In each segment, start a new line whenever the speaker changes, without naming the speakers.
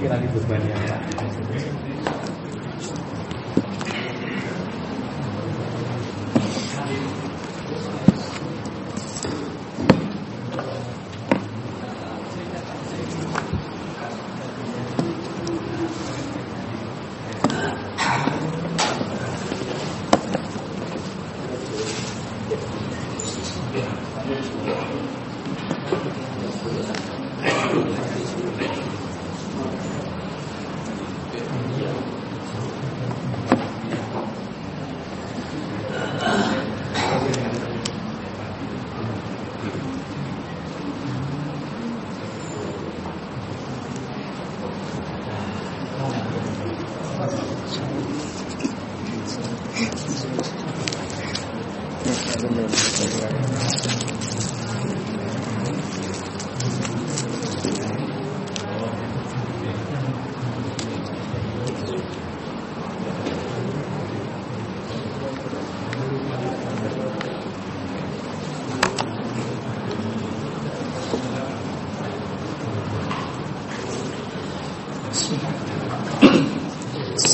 Kira di beban yang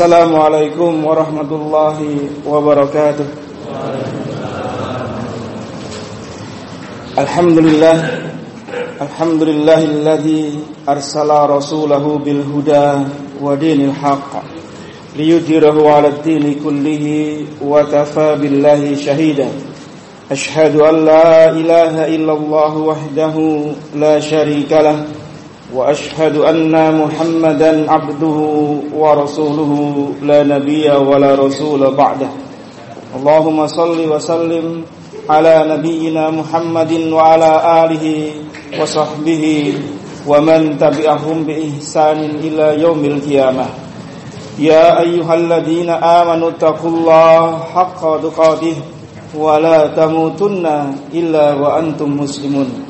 السلام عليكم ورحمة الله وبركاته. الحمد لله الحمد لله الذي أرسل رسوله بالهدى ودين الحق ليديره على الدين كله وكفى بالله شهيدا. أشهد أن لا إله إلا الله وحده لا شريك له وأشهد أن محمدا عبده ورسوله لا نبي ولا رسول بعده. اللهم صل وسلم على نبينا محمد وعلى آله وصحبه ومن تبعهم بإحسان إلى يوم القيامة. يا أيها الذين آمنوا اتقوا الله حق تقاته ولا تموتن إلا وأنتم مسلمون.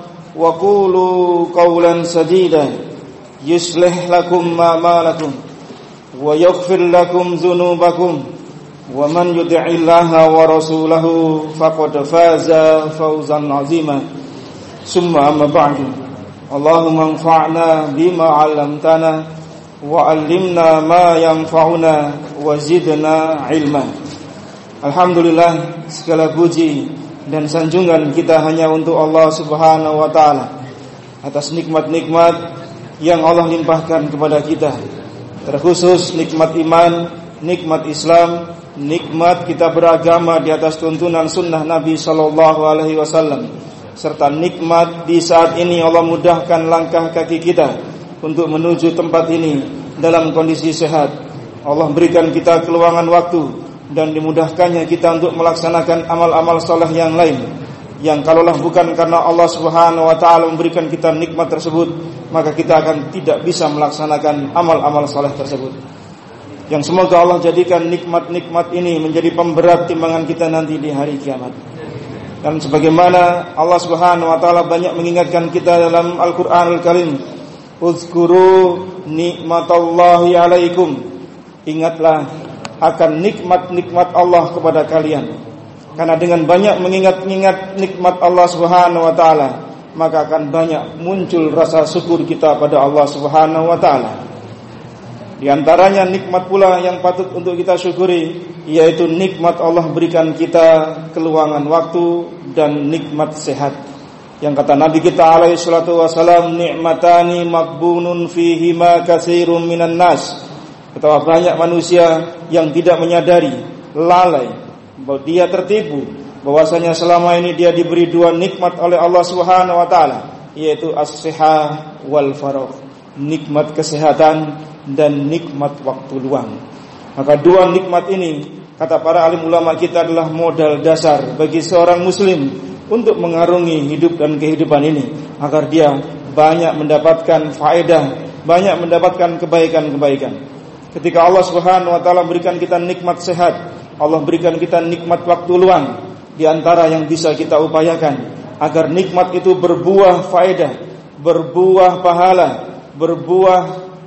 وقولوا قولا سديدا. يصلح لكم أعمالكم ويغفر لكم ذنوبكم. ومن يطع الله ورسوله فقد فاز فوزا عظيما. ثم أما بعد. اللهم انفعنا بما علمتنا وعلمنا ما ينفعنا وزدنا علما. Alhamdulillah segala puji dan sanjungan kita hanya untuk Allah Subhanahu wa taala atas nikmat-nikmat yang Allah limpahkan kepada kita. Terkhusus nikmat iman, nikmat Islam, nikmat kita beragama di atas tuntunan sunnah Nabi sallallahu alaihi wasallam serta nikmat di saat ini Allah mudahkan langkah kaki kita untuk menuju tempat ini dalam kondisi sehat. Allah berikan kita keluangan waktu dan dimudahkannya kita untuk melaksanakan amal-amal soleh yang lain. Yang kalaulah bukan karena Allah Subhanahu wa taala memberikan kita nikmat tersebut maka kita akan tidak bisa melaksanakan amal-amal soleh tersebut. Yang semoga Allah jadikan nikmat-nikmat ini menjadi pemberat timbangan kita nanti di hari kiamat. Dan sebagaimana Allah Subhanahu wa taala banyak mengingatkan kita dalam Al-Qur'anul Karim uzkuru nikmatallahi alaikum. Ingatlah akan nikmat-nikmat Allah kepada kalian. Karena dengan banyak mengingat-ingat nikmat Allah Subhanahu wa taala, maka akan banyak muncul rasa syukur kita pada Allah Subhanahu wa taala. Di antaranya nikmat pula yang patut untuk kita syukuri yaitu nikmat Allah berikan kita keluangan waktu dan nikmat sehat. Yang kata Nabi kita alaihi salatu wasalam nikmatani makbunun fihi ma katsirun minan nas Betapa banyak manusia yang tidak menyadari, lalai, bahwa dia tertipu, bahwasanya selama ini dia diberi dua nikmat oleh Allah Subhanahu wa taala, yaitu as-sihah wal faragh, nikmat kesehatan dan nikmat waktu luang. Maka dua nikmat ini kata para alim ulama kita adalah modal dasar bagi seorang muslim untuk mengarungi hidup dan kehidupan ini agar dia banyak mendapatkan faedah banyak mendapatkan kebaikan-kebaikan. Ketika Allah Subhanahu wa taala berikan kita nikmat sehat, Allah berikan kita nikmat waktu luang di antara yang bisa kita upayakan agar nikmat itu berbuah faedah, berbuah pahala, berbuah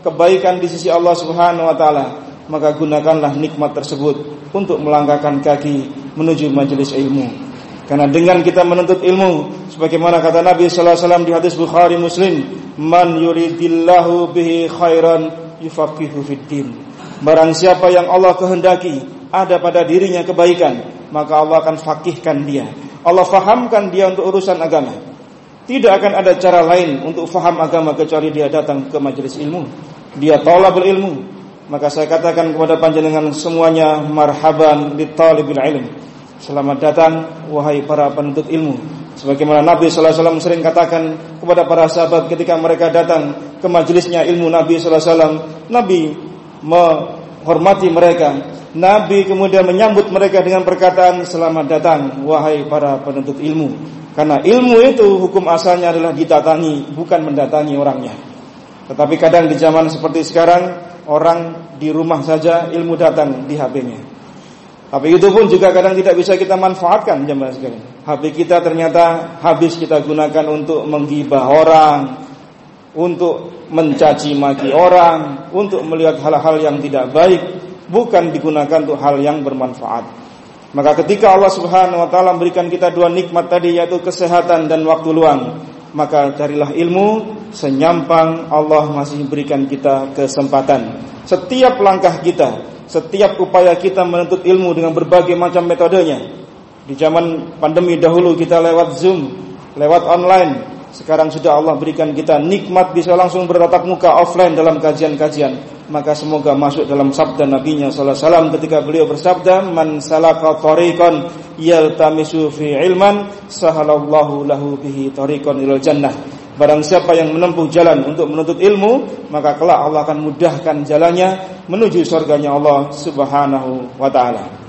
kebaikan di sisi Allah Subhanahu wa taala. Maka gunakanlah nikmat tersebut untuk melangkahkan kaki menuju majelis ilmu. Karena dengan kita menuntut ilmu sebagaimana kata Nabi sallallahu alaihi wasallam di hadis Bukhari Muslim, "Man yuridillahu bihi khairan yufaqihu fiddin. Barang siapa yang Allah kehendaki ada pada dirinya kebaikan, maka Allah akan fakihkan dia. Allah fahamkan dia untuk urusan agama. Tidak akan ada cara lain untuk faham agama kecuali dia datang ke majelis ilmu. Dia tolabul ilmu. Maka saya katakan kepada panjenengan semuanya marhaban di talibil ilm. Selamat datang wahai para penuntut ilmu. Sebagaimana Nabi wasallam sering katakan kepada para sahabat ketika mereka datang ke majelisnya ilmu Nabi wasallam, Nabi menghormati mereka. Nabi kemudian menyambut mereka dengan perkataan selamat datang wahai para penuntut ilmu. Karena ilmu itu hukum asalnya adalah didatangi bukan mendatangi orangnya. Tetapi kadang di zaman seperti sekarang orang di rumah saja ilmu datang di HP-nya. HP itu pun juga kadang tidak bisa kita manfaatkan jemaah sekalian. HP kita ternyata habis kita gunakan untuk menggibah orang, untuk mencaci maki orang, untuk melihat hal-hal yang tidak baik, bukan digunakan untuk hal yang bermanfaat. Maka ketika Allah Subhanahu wa taala memberikan kita dua nikmat tadi yaitu kesehatan dan waktu luang, maka carilah ilmu senyampang Allah masih berikan kita kesempatan. Setiap langkah kita setiap upaya kita menuntut ilmu dengan berbagai macam metodenya. Di zaman pandemi dahulu kita lewat Zoom, lewat online. Sekarang sudah Allah berikan kita nikmat bisa langsung bertatap muka offline dalam kajian-kajian. Maka semoga masuk dalam sabda Nabi-Nya sallallahu alaihi wasallam ketika beliau bersabda, "Man salaka tariqan yaltamisu fi ilman, sahalallahu lahu bihi tariqan ilal jannah." Barang siapa yang menempuh jalan untuk menuntut ilmu, maka kelak Allah akan mudahkan jalannya menuju surganya Allah Subhanahu wa taala.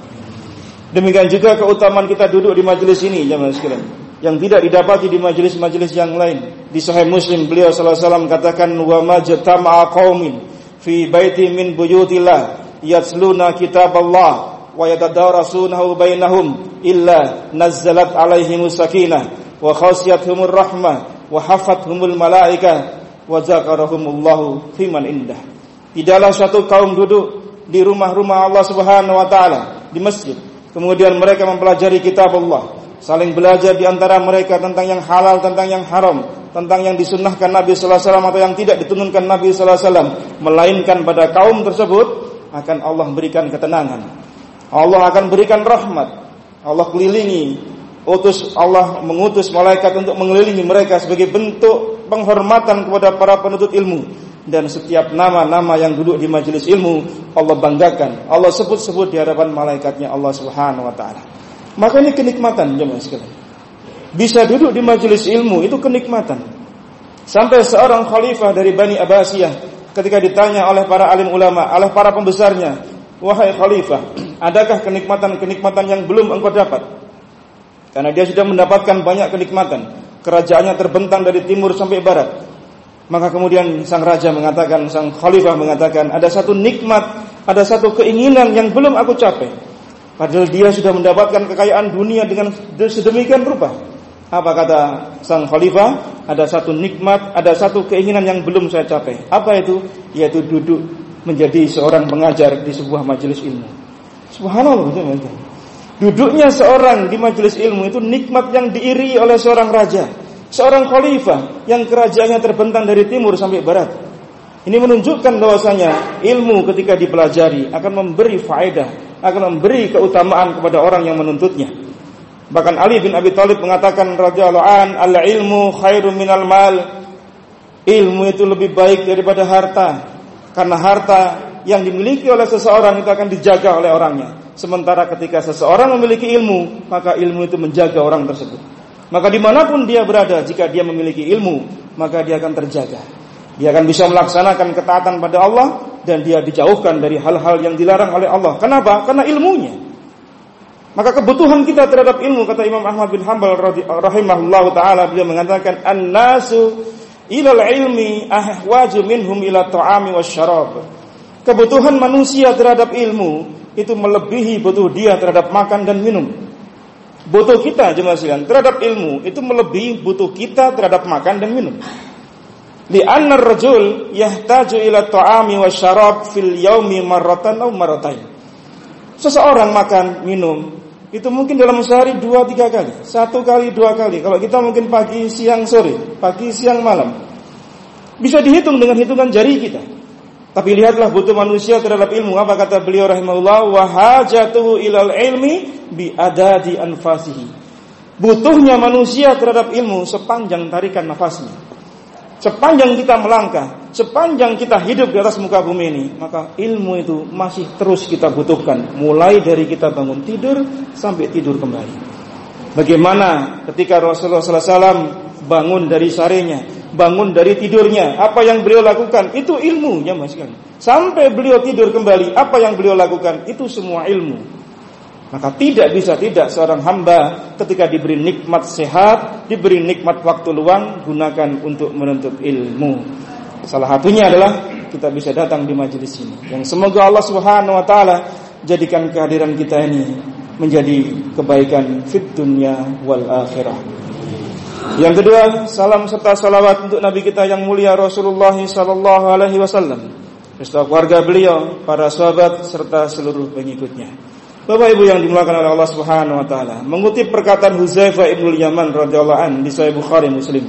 Demikian juga keutamaan kita duduk di majelis ini jemaah sekalian yang tidak didapati di majelis-majelis yang lain. Di Sahih Muslim beliau sallallahu alaihi wasallam katakan wa majtama'a qaumin fi baiti min buyutillah yatsluna kitaballah wa yatadarasunahu bainahum illa nazzalat alaihimus sakinah wa khasyathumur rahmah wa hafathumul malaika wa zakarahumullahu fiman indah. Tidaklah suatu kaum duduk di rumah-rumah Allah Subhanahu wa taala di masjid. Kemudian mereka mempelajari kitab Allah, saling belajar di antara mereka tentang yang halal, tentang yang haram, tentang yang disunnahkan Nabi wasallam atau yang tidak ditununkan Nabi wasallam, melainkan pada kaum tersebut akan Allah berikan ketenangan. Allah akan berikan rahmat. Allah kelilingi utus Allah mengutus malaikat untuk mengelilingi mereka sebagai bentuk penghormatan kepada para penuntut ilmu dan setiap nama-nama yang duduk di majelis ilmu Allah banggakan. Allah sebut-sebut di hadapan malaikatnya Allah Subhanahu wa taala. Maka ini kenikmatan jemaah sekalian. Bisa duduk di majelis ilmu itu kenikmatan. Sampai seorang khalifah dari Bani Abbasiyah ketika ditanya oleh para alim ulama oleh para pembesarnya wahai khalifah adakah kenikmatan-kenikmatan yang belum engkau dapat? Karena dia sudah mendapatkan banyak kenikmatan. Kerajaannya terbentang dari timur sampai barat. Maka kemudian sang raja mengatakan, sang khalifah mengatakan, ada satu nikmat, ada satu keinginan yang belum aku capai. Padahal dia sudah mendapatkan kekayaan dunia dengan sedemikian rupa. Apa kata sang khalifah? Ada satu nikmat, ada satu keinginan yang belum saya capai. Apa itu? Yaitu duduk menjadi seorang pengajar di sebuah majelis ilmu. Subhanallah. Duduknya seorang di majelis ilmu itu nikmat yang diiri oleh seorang raja, seorang khalifah yang kerajaannya terbentang dari timur sampai barat. Ini menunjukkan bahwasanya ilmu ketika dipelajari akan memberi faedah, akan memberi keutamaan kepada orang yang menuntutnya. Bahkan Ali bin Abi Thalib mengatakan radhiyallahu an, "Al-ilmu khairu minal mal." Ilmu itu lebih baik daripada harta. Karena harta yang dimiliki oleh seseorang itu akan dijaga oleh orangnya. Sementara ketika seseorang memiliki ilmu, maka ilmu itu menjaga orang tersebut. Maka di mana pun dia berada, jika dia memiliki ilmu, maka dia akan terjaga. Dia akan bisa melaksanakan ketaatan pada Allah dan dia dijauhkan dari hal-hal yang dilarang oleh Allah. Kenapa? Karena ilmunya. Maka kebutuhan kita terhadap ilmu kata Imam Ahmad bin Hanbal rahimahullahu taala beliau mengatakan an-nasu ilal ilmi ahwaju minhum ila ta'ami wasyarab. Kebutuhan manusia terhadap ilmu itu melebihi butuh dia terhadap makan dan minum. Butuh kita jemaah sekalian terhadap ilmu itu melebihi butuh kita terhadap makan dan minum. Di anna rajul yahtaju ila ta'ami wasyarab fil yaumi marratan aw marratain. Seseorang makan, minum, itu mungkin dalam sehari dua tiga kali, satu kali dua kali. Kalau kita mungkin pagi, siang, sore, pagi, siang, malam, bisa dihitung dengan hitungan jari kita. Tapi lihatlah butuh manusia terhadap ilmu. Apa kata beliau rahimahullah? Wahajatuhu ilal ilmi bi adadi anfasihi. Butuhnya manusia terhadap ilmu sepanjang tarikan nafasnya. Sepanjang kita melangkah, sepanjang kita hidup di atas muka bumi ini, maka ilmu itu masih terus kita butuhkan, mulai dari kita bangun tidur sampai tidur kembali. Bagaimana ketika Rasulullah SAW bangun dari sarenya, bangun dari tidurnya, apa yang beliau lakukan itu ilmunya mas kan. Sampai beliau tidur kembali, apa yang beliau lakukan itu semua ilmu. Maka tidak bisa tidak seorang hamba ketika diberi nikmat sehat, diberi nikmat waktu luang, gunakan untuk menuntut ilmu. Salah satunya adalah kita bisa datang di majelis ini. Yang semoga Allah Subhanahu wa taala jadikan kehadiran kita ini menjadi kebaikan fit dunya wal akhirah. Yang kedua, salam serta salawat untuk Nabi kita yang mulia Rasulullah sallallahu alaihi wasallam. Beserta keluarga beliau, para sahabat serta seluruh pengikutnya. Bapak Ibu yang dimuliakan oleh Allah Subhanahu wa taala, mengutip perkataan Huzaifah ibnu Yaman radhiyallahu an di Sahih Bukhari Muslim.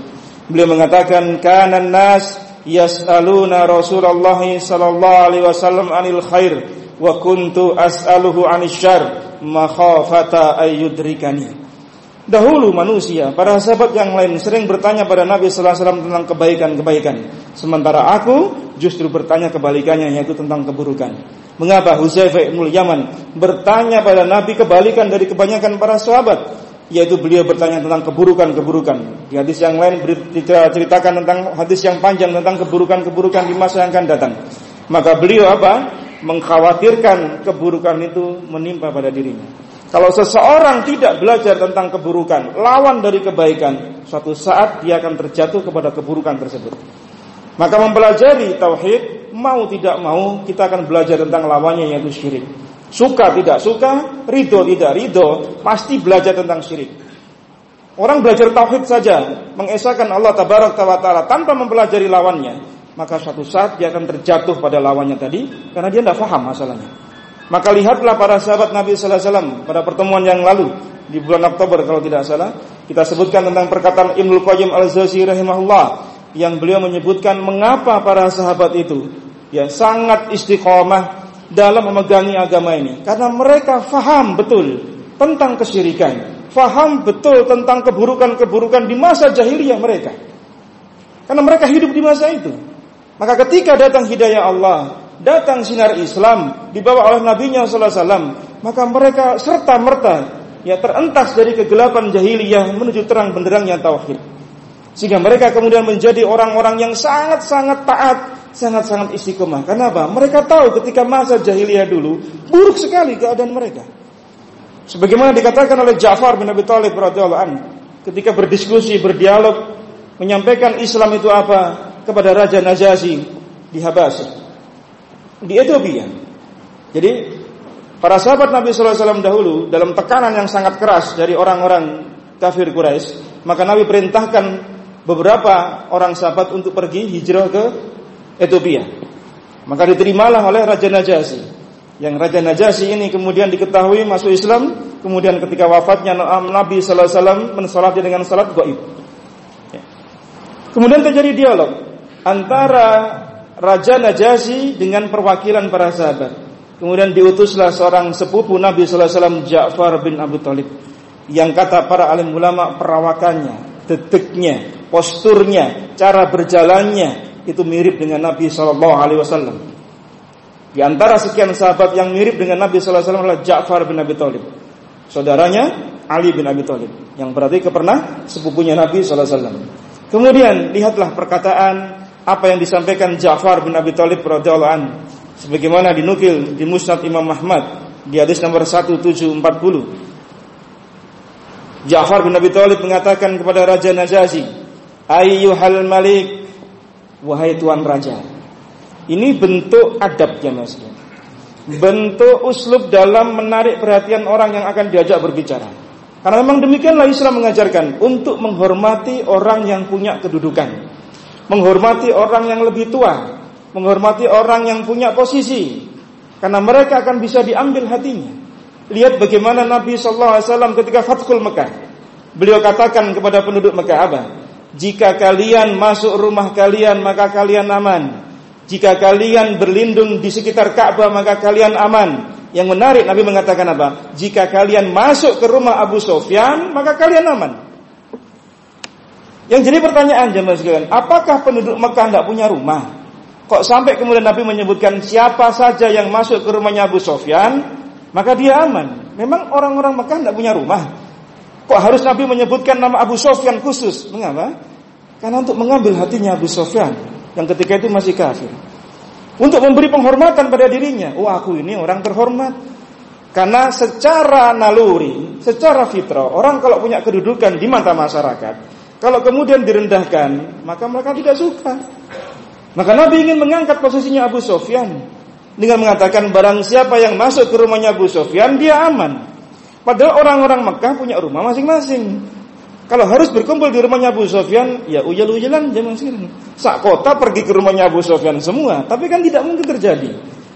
Beliau mengatakan, "Kana nas yas'aluna Rasulullah sallallahu alaihi wasallam anil khair wa kuntu as'aluhu anil syarr makhafata ayyudrikani." Dahulu manusia, para sahabat yang lain sering bertanya pada Nabi sallallahu alaihi wasallam tentang kebaikan-kebaikan, sementara aku justru bertanya kebalikannya yaitu tentang keburukan. Mengapa Huzaifah bin Yaman bertanya pada Nabi kebalikan dari kebanyakan para sahabat? Yaitu beliau bertanya tentang keburukan-keburukan. Di hadis yang lain ceritakan tentang hadis yang panjang tentang keburukan-keburukan di masa yang akan datang. Maka beliau apa? Mengkhawatirkan keburukan itu menimpa pada dirinya. Kalau seseorang tidak belajar tentang keburukan, lawan dari kebaikan, suatu saat dia akan terjatuh kepada keburukan tersebut. Maka mempelajari tauhid, mau tidak mau kita akan belajar tentang lawannya yaitu syirik. Suka tidak suka, ridho tidak ridho, pasti belajar tentang syirik. Orang belajar tauhid saja, mengesahkan Allah tabarak taala tanpa mempelajari lawannya, maka suatu saat dia akan terjatuh pada lawannya tadi karena dia tidak faham masalahnya. Maka lihatlah para sahabat Nabi sallallahu alaihi wasallam pada pertemuan yang lalu di bulan Oktober kalau tidak salah, kita sebutkan tentang perkataan Ibnu Qayyim Al-Jauziy rahimahullah yang beliau menyebutkan mengapa para sahabat itu ya sangat istiqomah dalam memegangi agama ini karena mereka faham betul tentang kesyirikan, faham betul tentang keburukan-keburukan di masa jahiliyah mereka. Karena mereka hidup di masa itu. Maka ketika datang hidayah Allah, datang sinar Islam dibawa oleh Nabi-Nya Sallallahu Alaihi Wasallam, maka mereka serta merta ya terentas dari kegelapan jahiliyah menuju terang benderangnya tauhid. Sehingga mereka kemudian menjadi orang-orang yang sangat-sangat taat, sangat-sangat istiqomah. Kenapa? Mereka tahu ketika masa jahiliyah dulu buruk sekali keadaan mereka. Sebagaimana dikatakan oleh Ja'far bin Abi Thalib radhiyallahu anhu ketika berdiskusi, berdialog, menyampaikan Islam itu apa kepada Raja Najasyi di Habasya di Ethiopia. Jadi para sahabat Nabi SAW dahulu dalam tekanan yang sangat keras dari orang-orang kafir Quraisy, maka Nabi perintahkan beberapa orang sahabat untuk pergi hijrah ke Ethiopia. Maka diterimalah oleh Raja Najasyi. Yang Raja Najasyi ini kemudian diketahui masuk Islam, kemudian ketika wafatnya Nabi sallallahu alaihi wasallam mensalatnya dengan salat gaib. Kemudian terjadi dialog antara Raja Najasyi dengan perwakilan para sahabat. Kemudian diutuslah seorang sepupu Nabi sallallahu alaihi wasallam Ja'far bin Abu Talib yang kata para alim ulama perawakannya, detiknya, posturnya, cara berjalannya itu mirip dengan Nabi sallallahu alaihi wasallam. Di antara sekian sahabat yang mirip dengan Nabi sallallahu alaihi wasallam adalah Ja'far bin Abi Talib. Saudaranya Ali bin Abi Talib yang berarti pernah sepupunya Nabi sallallahu alaihi wasallam. Kemudian lihatlah perkataan apa yang disampaikan Ja'far bin Abi Thalib radhiyallahu an sebagaimana dinukil di Musnad Imam Ahmad di hadis nomor 1740 Ja'far bin Abi Thalib mengatakan kepada Raja Najasyi ayyuhal malik wahai tuan raja. Ini bentuk adabnya Mas. Bentuk uslub dalam menarik perhatian orang yang akan diajak berbicara. Karena memang demikianlah Islam mengajarkan untuk menghormati orang yang punya kedudukan. Menghormati orang yang lebih tua, menghormati orang yang punya posisi. Karena mereka akan bisa diambil hatinya. Lihat bagaimana Nabi SAW ketika Fathul Mekah. Beliau katakan kepada penduduk Mekah apa? Jika kalian masuk rumah kalian maka kalian aman. Jika kalian berlindung di sekitar Ka'bah maka kalian aman. Yang menarik Nabi mengatakan apa? Jika kalian masuk ke rumah Abu Sofyan maka kalian aman. Yang jadi pertanyaan jemaah sekalian, apakah penduduk Mekah tidak punya rumah? Kok sampai kemudian Nabi menyebutkan siapa saja yang masuk ke rumahnya Abu Sofyan maka dia aman. Memang orang-orang Mekah tidak punya rumah. Kok harus Nabi menyebutkan nama Abu Sofyan khusus? Mengapa? Karena untuk mengambil hatinya Abu Sofyan yang ketika itu masih kafir. Untuk memberi penghormatan pada dirinya. Oh aku ini orang terhormat. Karena secara naluri, secara fitrah, orang kalau punya kedudukan di mata masyarakat, kalau kemudian direndahkan, maka mereka tidak suka. Maka Nabi ingin mengangkat posisinya Abu Sofyan dengan mengatakan barang siapa yang masuk ke rumahnya Abu Sofyan dia aman. Padahal orang-orang Mekah punya rumah masing-masing. Kalau harus berkumpul di rumahnya Abu Sofyan, ya uyal-uyalan jangan sekalian. Sak kota pergi ke rumahnya Abu Sofyan semua, tapi kan tidak mungkin terjadi.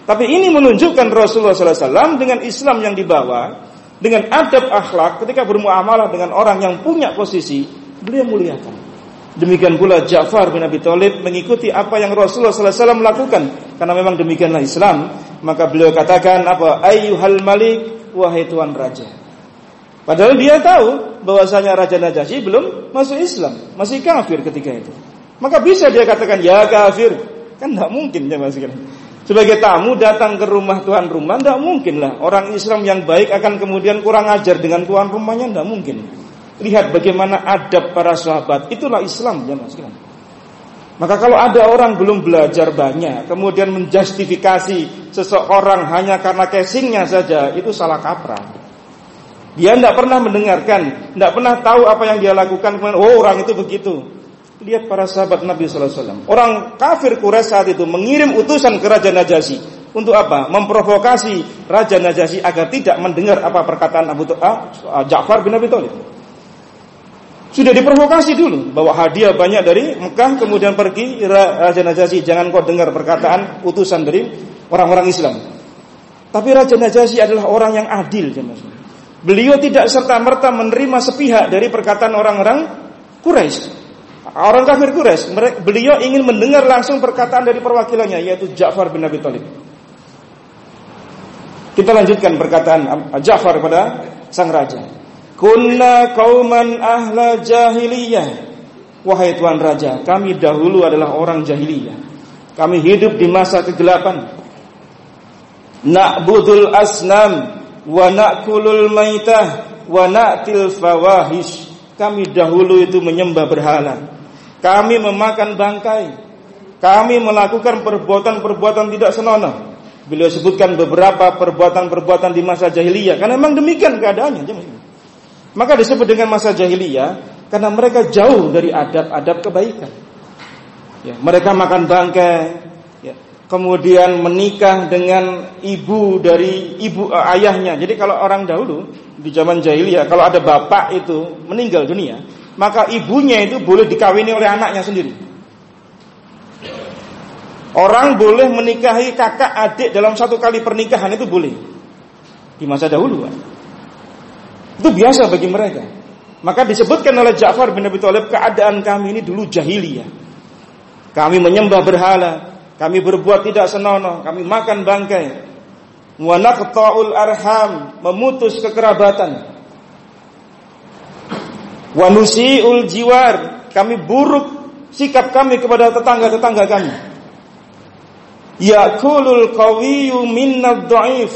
Tapi ini menunjukkan Rasulullah SAW dengan Islam yang dibawa, dengan adab akhlak ketika bermuamalah dengan orang yang punya posisi, beliau muliakan. Demikian pula Ja'far bin Abi Thalib mengikuti apa yang Rasulullah SAW lakukan karena memang demikianlah Islam. Maka beliau katakan apa? Ayyuhal Malik, wahai tuan raja. Padahal dia tahu bahwasanya Raja Najasyi belum masuk Islam, masih kafir ketika itu. Maka bisa dia katakan ya kafir, kan tidak mungkin ya mas Sebagai tamu datang ke rumah tuan rumah, tidak mungkin lah orang Islam yang baik akan kemudian kurang ajar dengan tuan rumahnya, tidak mungkin. Lihat bagaimana adab para sahabat, itulah Islam ya mas Maka kalau ada orang belum belajar banyak, kemudian menjustifikasi seseorang hanya karena casingnya saja, itu salah kaprah. Dia tidak pernah mendengarkan, tidak pernah tahu apa yang dia lakukan. Oh orang itu begitu. Lihat para sahabat Nabi Sallallahu Alaihi Wasallam. Orang kafir Quraisy saat itu mengirim utusan ke Raja Najasyi untuk apa? Memprovokasi Raja Najasyi agar tidak mendengar apa perkataan Abu ah, Ja'far bin Abi Thalib. Sudah diprovokasi dulu bahwa hadiah banyak dari Mekah kemudian pergi Raja Najasyi jangan kau dengar perkataan utusan dari orang-orang Islam. Tapi Raja Najasyi adalah orang yang adil jemaah. Beliau tidak serta-merta menerima sepihak dari perkataan orang-orang Quraisy. Orang kafir Quraisy, beliau ingin mendengar langsung perkataan dari perwakilannya yaitu Ja'far bin Abi Thalib. Kita lanjutkan perkataan Ja'far kepada sang raja. Kunna kauman ahla jahiliyah. Wahai tuan raja, kami dahulu adalah orang jahiliyah. Kami hidup di masa kegelapan. Na'budul asnam wa na'kulul maitah wa na'til fawahish. Kami dahulu itu menyembah berhala. Kami memakan bangkai. Kami melakukan perbuatan-perbuatan tidak senonoh. Beliau sebutkan beberapa perbuatan-perbuatan di masa jahiliyah karena memang demikian keadaannya. Maka disebut dengan masa jahiliyah karena mereka jauh dari adab-adab kebaikan. Ya, mereka makan bangkai, kemudian menikah dengan ibu dari ibu uh, ayahnya. Jadi kalau orang dahulu di zaman jahiliyah kalau ada bapak itu meninggal dunia, maka ibunya itu boleh dikawini oleh anaknya sendiri. Orang boleh menikahi kakak adik dalam satu kali pernikahan itu boleh. Di masa dahulu. Itu biasa bagi mereka. Maka disebutkan oleh Ja'far bin Abi Thalib keadaan kami ini dulu jahiliyah. Kami menyembah berhala, kami berbuat tidak senonoh, kami makan bangkai. Wa naqta'ul arham, memutus kekerabatan. Wa nusi'ul jiwar, kami buruk sikap kami kepada tetangga-tetangga kami. Yakulul qawiyyu minnad dha'if,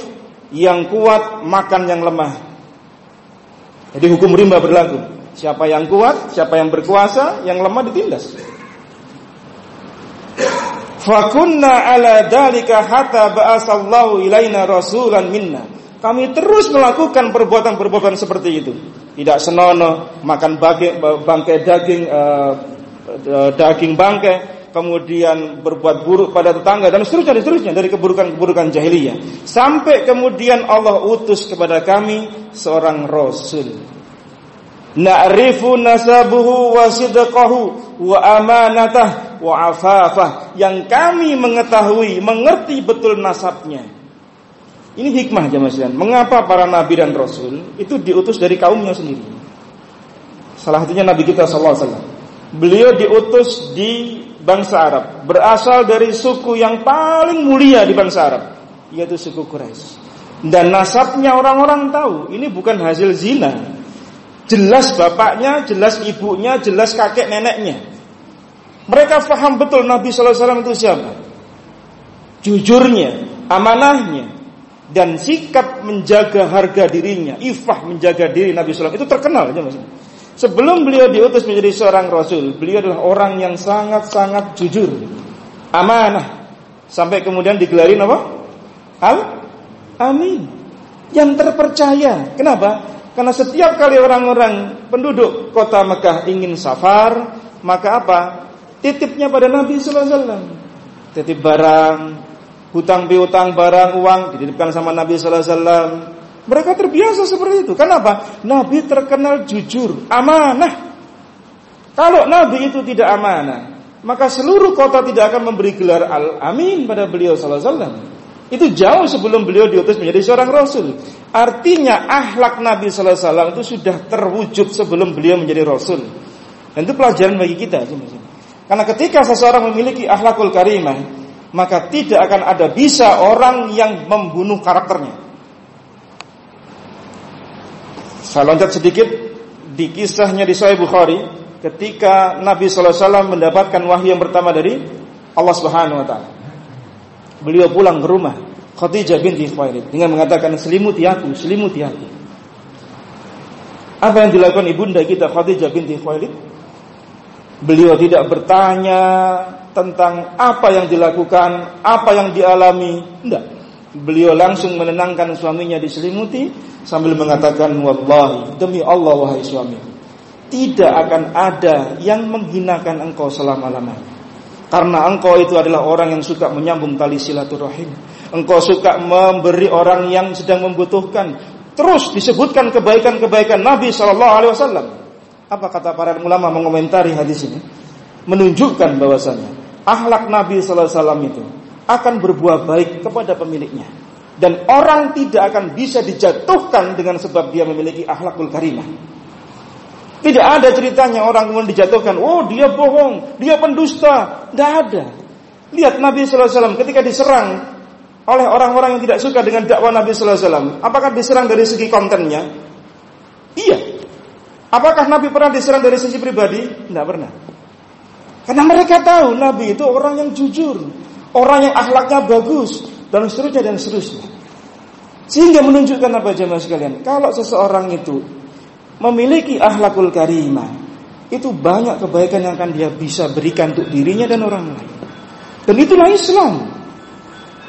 yang kuat makan yang lemah. Jadi hukum rimba berlaku. Siapa yang kuat, siapa yang berkuasa, yang lemah ditindas. Fakunna ala dalika hatta ba'asallahu ilaina rasulan minna. Kami terus melakukan perbuatan-perbuatan seperti itu. Tidak senonoh makan bangkai, daging uh, daging bangkai, kemudian berbuat buruk pada tetangga dan seterusnya, dan seterusnya dari keburukan-keburukan jahiliyah. Sampai kemudian Allah utus kepada kami seorang rasul. Na'rifu nasabuhu wa sidqahu wa amanatah wa afafah yang kami mengetahui, mengerti betul nasabnya. Ini hikmah jemaah Mengapa para nabi dan rasul itu diutus dari kaumnya sendiri? Salah satunya nabi kita sallallahu alaihi wasallam. Beliau diutus di bangsa Arab, berasal dari suku yang paling mulia di bangsa Arab, yaitu suku Quraisy. Dan nasabnya orang-orang tahu, ini bukan hasil zina. Jelas bapaknya, jelas ibunya, jelas kakek neneknya. Mereka faham betul Nabi Sallallahu Alaihi Wasallam itu siapa. Jujurnya, amanahnya, dan sikap menjaga harga dirinya, ifah menjaga diri Nabi Sallallahu itu terkenal aja maksudnya. Sebelum beliau diutus menjadi seorang rasul, beliau adalah orang yang sangat-sangat jujur, amanah. Sampai kemudian digelarin apa? Al Amin. Yang terpercaya. Kenapa? Karena setiap kali orang-orang penduduk kota Mekah ingin safar, maka apa? Titipnya pada Nabi sallallahu alaihi wasallam. Titip barang, hutang piutang barang uang dititipkan sama Nabi sallallahu alaihi wasallam mereka terbiasa seperti itu. Kenapa? Nabi terkenal jujur, amanah. Kalau Nabi itu tidak amanah, maka seluruh kota tidak akan memberi gelar al-amin pada beliau sallallahu alaihi wasallam. Itu jauh sebelum beliau diutus menjadi seorang rasul. Artinya akhlak Nabi sallallahu alaihi wasallam itu sudah terwujud sebelum beliau menjadi rasul. Dan itu pelajaran bagi kita. Karena ketika seseorang memiliki akhlakul karimah, maka tidak akan ada bisa orang yang membunuh karakternya. Saya loncat sedikit di kisahnya di Sahih Bukhari ketika Nabi SAW mendapatkan wahyu yang pertama dari Allah Subhanahu Wa Taala. Beliau pulang ke rumah Khadijah binti Khuwailid dengan mengatakan selimuti aku, selimuti aku. Apa yang dilakukan ibunda kita Khadijah binti Khuwailid? Beliau tidak bertanya tentang apa yang dilakukan, apa yang dialami, tidak. Beliau langsung menenangkan suaminya diselimuti sambil mengatakan wallahi demi Allah wahai suami tidak akan ada yang menghinakan engkau selama-lamanya. Karena engkau itu adalah orang yang suka menyambung tali silaturahim. Engkau suka memberi orang yang sedang membutuhkan. Terus disebutkan kebaikan-kebaikan Nabi Shallallahu Alaihi Wasallam. Apa kata para ulama mengomentari hadis ini? Menunjukkan bahwasanya akhlak Nabi Shallallahu Alaihi Wasallam itu akan berbuah baik kepada pemiliknya. Dan orang tidak akan bisa dijatuhkan dengan sebab dia memiliki akhlakul karimah. Tidak ada ceritanya orang kemudian dijatuhkan, oh dia bohong, dia pendusta. Tidak ada. Lihat Nabi Sallallahu Alaihi Wasallam ketika diserang oleh orang-orang yang tidak suka dengan dakwah Nabi Sallallahu apakah diserang dari segi kontennya? Iya. Apakah Nabi pernah diserang dari sisi pribadi? Tidak pernah. Karena mereka tahu Nabi itu orang yang jujur, orang yang akhlaknya bagus dan seterusnya dan seterusnya. Sehingga menunjukkan apa jemaah sekalian? Kalau seseorang itu memiliki akhlakul karimah, itu banyak kebaikan yang akan dia bisa berikan untuk dirinya dan orang lain. Dan itulah Islam.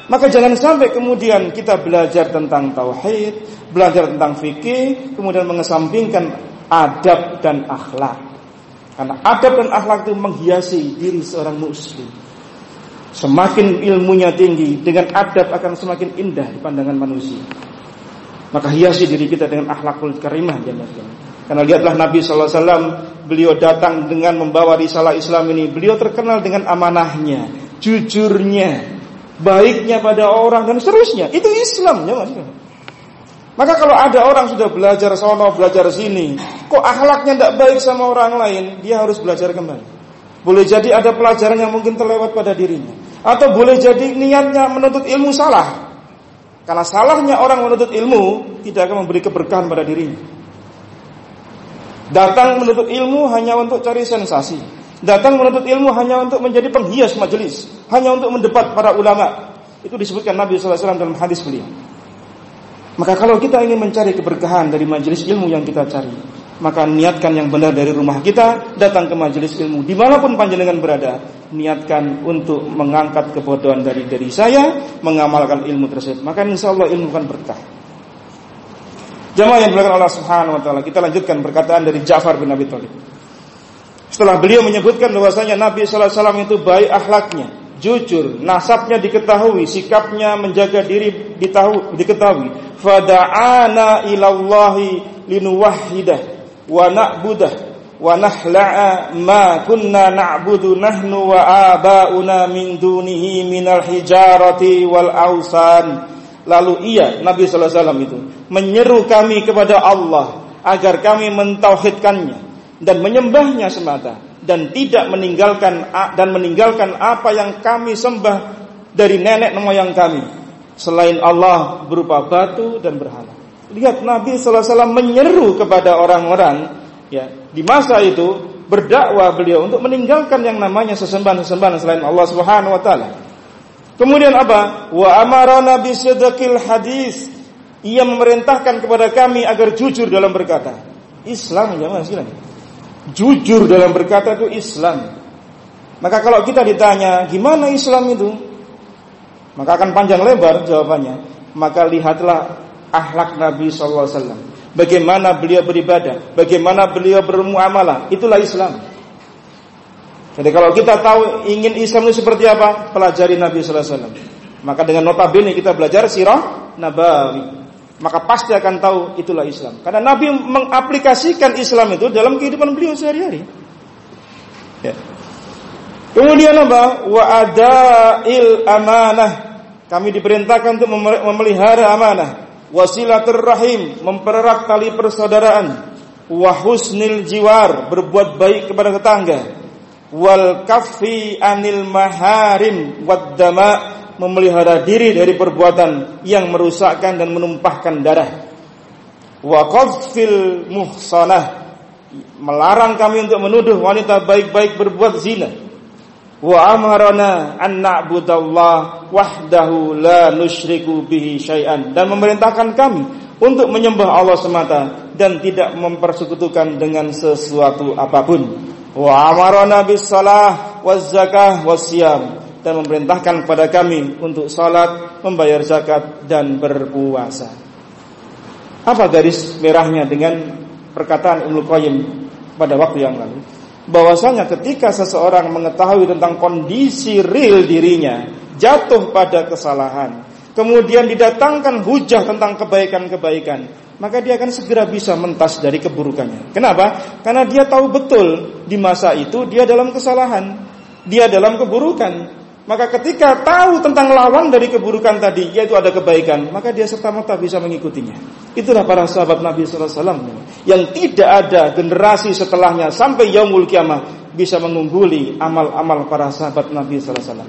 Maka jangan sampai kemudian kita belajar tentang tauhid, belajar tentang fikih, kemudian mengesampingkan adab dan akhlak. Karena adab dan akhlak itu menghiasi diri seorang muslim. Semakin ilmunya tinggi, dengan adab akan semakin indah di pandangan manusia. Maka hiasi diri kita dengan akhlakul karimah Karena lihatlah Nabi SAW Beliau datang dengan membawa risalah Islam ini. Beliau terkenal dengan amanahnya Jujurnya Baiknya pada orang dan seterusnya. Itu Islam mas Maka kalau ada orang sudah belajar sono Belajar sini Kok akhlaknya tidak baik sama orang lain Dia harus belajar kembali boleh jadi ada pelajaran yang mungkin terlewat pada dirinya. Atau boleh jadi niatnya menuntut ilmu salah. Karena salahnya orang menuntut ilmu tidak akan memberi keberkahan pada dirinya. Datang menuntut ilmu hanya untuk cari sensasi. Datang menuntut ilmu hanya untuk menjadi penghias majelis. Hanya untuk mendebat para ulama. Itu disebutkan Nabi SAW dalam hadis beliau. Maka kalau kita ingin mencari keberkahan dari majelis ilmu yang kita cari, maka niatkan yang benar dari rumah kita datang ke majelis ilmu. Di mana pun panjenengan berada niatkan untuk mengangkat kebodohan dari diri saya mengamalkan ilmu tersebut. Maka insya Allah ilmu akan berkah. Jamaah yang dilakukan Allah Subhanahu Wa Taala kita lanjutkan perkataan dari Ja'far bin Abi Thalib. Setelah beliau menyebutkan bahwasanya Nabi wasallam itu baik akhlaknya, jujur, nasabnya diketahui, sikapnya menjaga diri diketahui. Fada'ana ilallahi linuwahhidah wa na'budah wa nahla'a ma kunna na'budu nahnu wa aba'una min dunihi minal hijarati wal ausan. Lalu ia Nabi sallallahu alaihi wasallam itu menyeru kami kepada Allah agar kami mentauhidkannya dan menyembahnya semata dan tidak meninggalkan dan meninggalkan apa yang kami sembah dari nenek moyang kami selain Allah berupa batu dan berhala. Lihat Nabi wasallam menyeru kepada orang-orang ya di masa itu berdakwah beliau untuk meninggalkan yang namanya sesembahan-sesembahan selain Allah Subhanahu wa taala. Kemudian apa? Wa amarana bisidqil hadis. Ia memerintahkan kepada kami agar jujur dalam berkata. Islam jangan sekalian. Jujur dalam berkata itu Islam. Maka kalau kita ditanya, gimana Islam itu? Maka akan panjang lebar jawabannya. Maka lihatlah akhlak Nabi SAW. Bagaimana beliau beribadah, bagaimana beliau bermuamalah, itulah Islam. Jadi kalau kita tahu ingin Islam itu seperti apa, pelajari Nabi SAW. Maka dengan notabene kita belajar sirah Nabawi maka pasti akan tahu itulah Islam. Karena Nabi mengaplikasikan Islam itu dalam kehidupan beliau sehari-hari. Ya. Kemudian apa? Wa adail amanah. Kami diperintahkan untuk memelihara amanah. Wasilatur rahim, mempererat tali persaudaraan. Wa husnil jiwar, berbuat baik kepada tetangga. Wal kaffi anil maharim wad dama' memelihara diri dari perbuatan yang merusakkan dan menumpahkan darah. Wa qadfil muhsanah melarang kami untuk menuduh wanita baik-baik berbuat zina. Wa amarana an na'budallah wahdahu la nusyriku bihi syai'an dan memerintahkan kami untuk menyembah Allah semata dan tidak mempersekutukan dengan sesuatu apa pun. Wa amarana bis salah waz zakah was siyam dan memerintahkan kepada kami untuk salat, membayar zakat dan berpuasa. Apa garis merahnya dengan perkataan Ibnu Qayyim pada waktu yang lalu? Bahwasanya ketika seseorang mengetahui tentang kondisi real dirinya, jatuh pada kesalahan, kemudian didatangkan hujah tentang kebaikan-kebaikan, maka dia akan segera bisa mentas dari keburukannya. Kenapa? Karena dia tahu betul di masa itu dia dalam kesalahan, dia dalam keburukan, maka ketika tahu tentang lawan dari keburukan tadi, yaitu ada kebaikan, maka dia serta-merta bisa mengikutinya. Itulah para sahabat Nabi Wasallam yang tidak ada generasi setelahnya sampai yaumul kiamah bisa mengungguli amal-amal para sahabat Nabi Wasallam.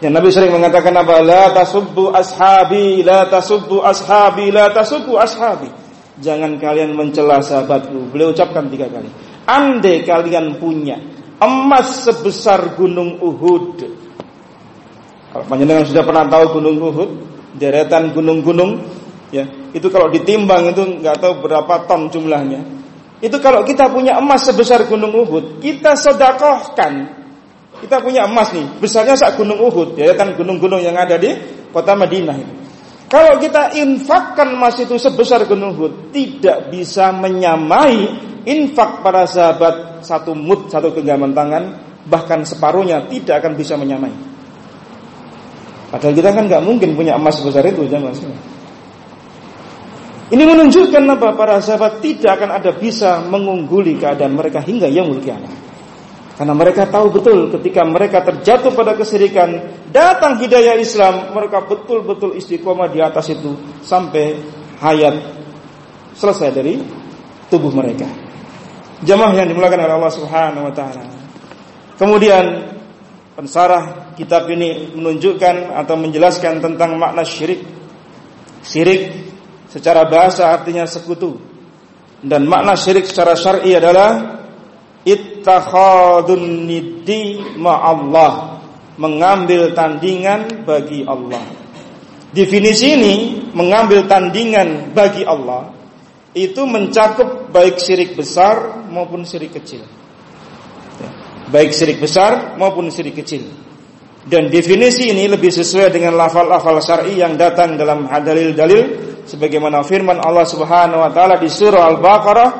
Yang Nabi sering mengatakan apa? La tasubbu ashabi, la tasubbu ashabi, la tasubbu ashabi. Jangan kalian mencela sahabatku. Beliau ucapkan tiga kali. Andai kalian punya emas sebesar gunung Uhud, kalau panjenengan sudah pernah tahu Gunung Uhud, deretan gunung-gunung, ya itu kalau ditimbang itu nggak tahu berapa ton jumlahnya. Itu kalau kita punya emas sebesar Gunung Uhud, kita sodakohkan. Kita punya emas nih, besarnya sak Gunung Uhud, kan gunung-gunung yang ada di kota Madinah. Kalau kita infakkan emas itu sebesar Gunung Uhud, tidak bisa menyamai infak para sahabat satu mut, satu genggaman tangan, bahkan separuhnya tidak akan bisa menyamai. Padahal kita kan nggak mungkin punya emas sebesar itu, jangan Ini menunjukkan apa? Para sahabat tidak akan ada bisa mengungguli keadaan mereka hingga yang kiamat. Karena mereka tahu betul ketika mereka terjatuh pada kesirikan, datang hidayah Islam, mereka betul-betul istiqomah di atas itu sampai hayat selesai dari tubuh mereka. Jamaah yang dimulakan oleh Allah Subhanahu wa taala. Kemudian Pensarah kitab ini menunjukkan atau menjelaskan tentang makna syirik. Syirik secara bahasa artinya sekutu. Dan makna syirik secara syar'i adalah ittakhadun niddi ma'allah. Mengambil tandingan bagi Allah. Definisi ini mengambil tandingan bagi Allah itu mencakup baik syirik besar maupun syirik kecil baik syirik besar maupun syirik kecil. Dan definisi ini lebih sesuai dengan lafal-lafal syar'i yang datang dalam dalil-dalil sebagaimana firman Allah Subhanahu wa taala di surah Al-Baqarah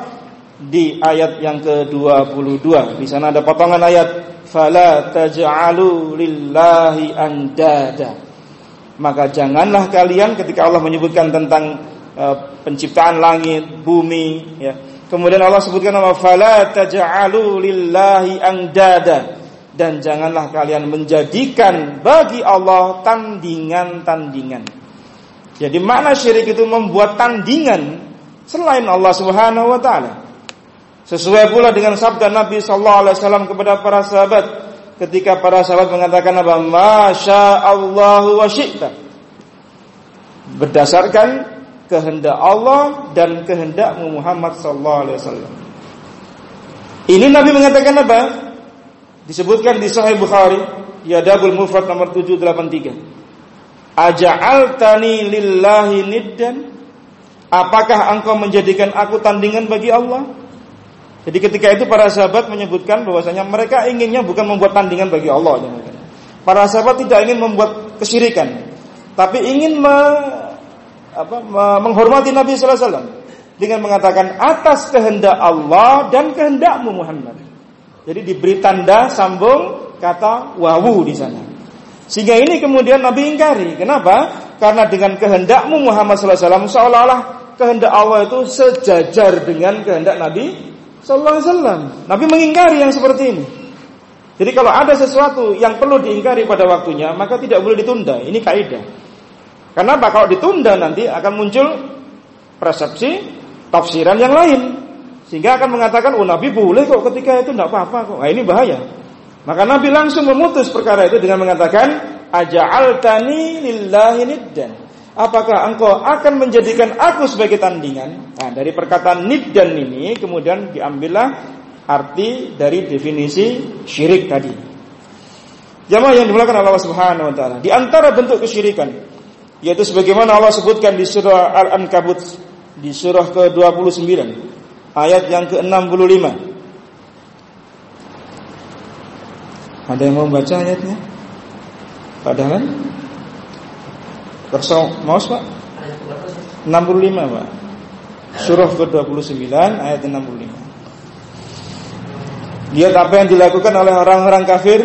di ayat yang ke-22. Di sana ada potongan ayat fala taj'alu lillahi andada. Maka janganlah kalian ketika Allah menyebutkan tentang uh, penciptaan langit, bumi, ya. Kemudian Allah sebutkan nama fala taj'alu lillahi andada dan janganlah kalian menjadikan bagi Allah tandingan-tandingan. Jadi makna syirik itu membuat tandingan selain Allah Subhanahu wa taala. Sesuai pula dengan sabda Nabi sallallahu alaihi wasallam kepada para sahabat ketika para sahabat mengatakan apa? Masya Allahu wa syi'ta. Berdasarkan kehendak Allah dan kehendakmu Muhammad sallallahu alaihi wasallam. Ini Nabi mengatakan apa? Disebutkan di Sahih Bukhari, ya Dabul Mufrad nomor 783. Aja'altani lillahi niddan? Apakah engkau menjadikan aku tandingan bagi Allah? Jadi ketika itu para sahabat menyebutkan bahwasanya mereka inginnya bukan membuat tandingan bagi Allah. Para sahabat tidak ingin membuat kesyirikan, tapi ingin me, apa, me, menghormati Nabi Sallallahu Alaihi Wasallam dengan mengatakan atas kehendak Allah dan kehendakmu Muhammad. Jadi diberi tanda sambung kata wawu di sana. Sehingga ini kemudian Nabi ingkari. Kenapa? Karena dengan kehendakmu Muhammad Sallallahu Alaihi Wasallam seolah-olah kehendak Allah itu sejajar dengan kehendak Nabi Sallallahu Alaihi Wasallam. Nabi mengingkari yang seperti ini. Jadi kalau ada sesuatu yang perlu diingkari pada waktunya, maka tidak boleh ditunda. Ini kaidah. Karena apa? Kalau ditunda nanti akan muncul persepsi tafsiran yang lain. Sehingga akan mengatakan, oh Nabi boleh kok ketika itu tidak apa-apa kok. Nah ini bahaya. Maka Nabi langsung memutus perkara itu dengan mengatakan, Aja'altani lillahi niddan. Apakah engkau akan menjadikan aku sebagai tandingan? Nah, dari perkataan niddan ini kemudian diambillah arti dari definisi syirik tadi. Jamaah yang dimulakan Allah Subhanahu wa taala. Di antara bentuk kesyirikan yaitu sebagaimana Allah sebutkan di surah Al-Ankabut di surah ke-29 ayat yang ke-65. Ada yang mau baca ayatnya? Padahal Kosong maus Pak? 65 Pak. Surah ke-29 ayat 65. Lihat apa yang dilakukan oleh orang-orang kafir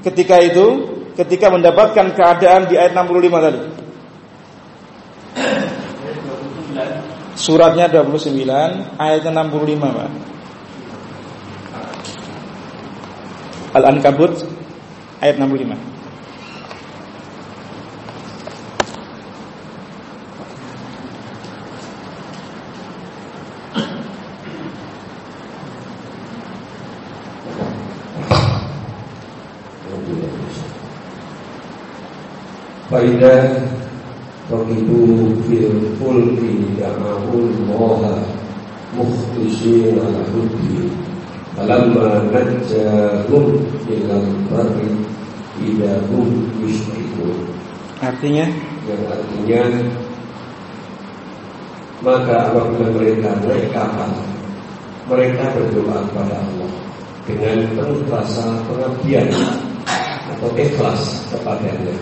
ketika itu, ketika mendapatkan keadaan di ayat 65 tadi. Suratnya 29 ayat 65 Pak. Al-Ankabut ayat 65.
Baiklah rakibu fil fulki jama'ul moha dalam lahuddi Falamma dalam ilal barri idahum yushrikun.
Artinya?
Yang artinya Maka apabila mereka naik kapal Mereka berdoa kepada Allah Dengan penuh rasa pengabdian Atau ikhlas kepadanya.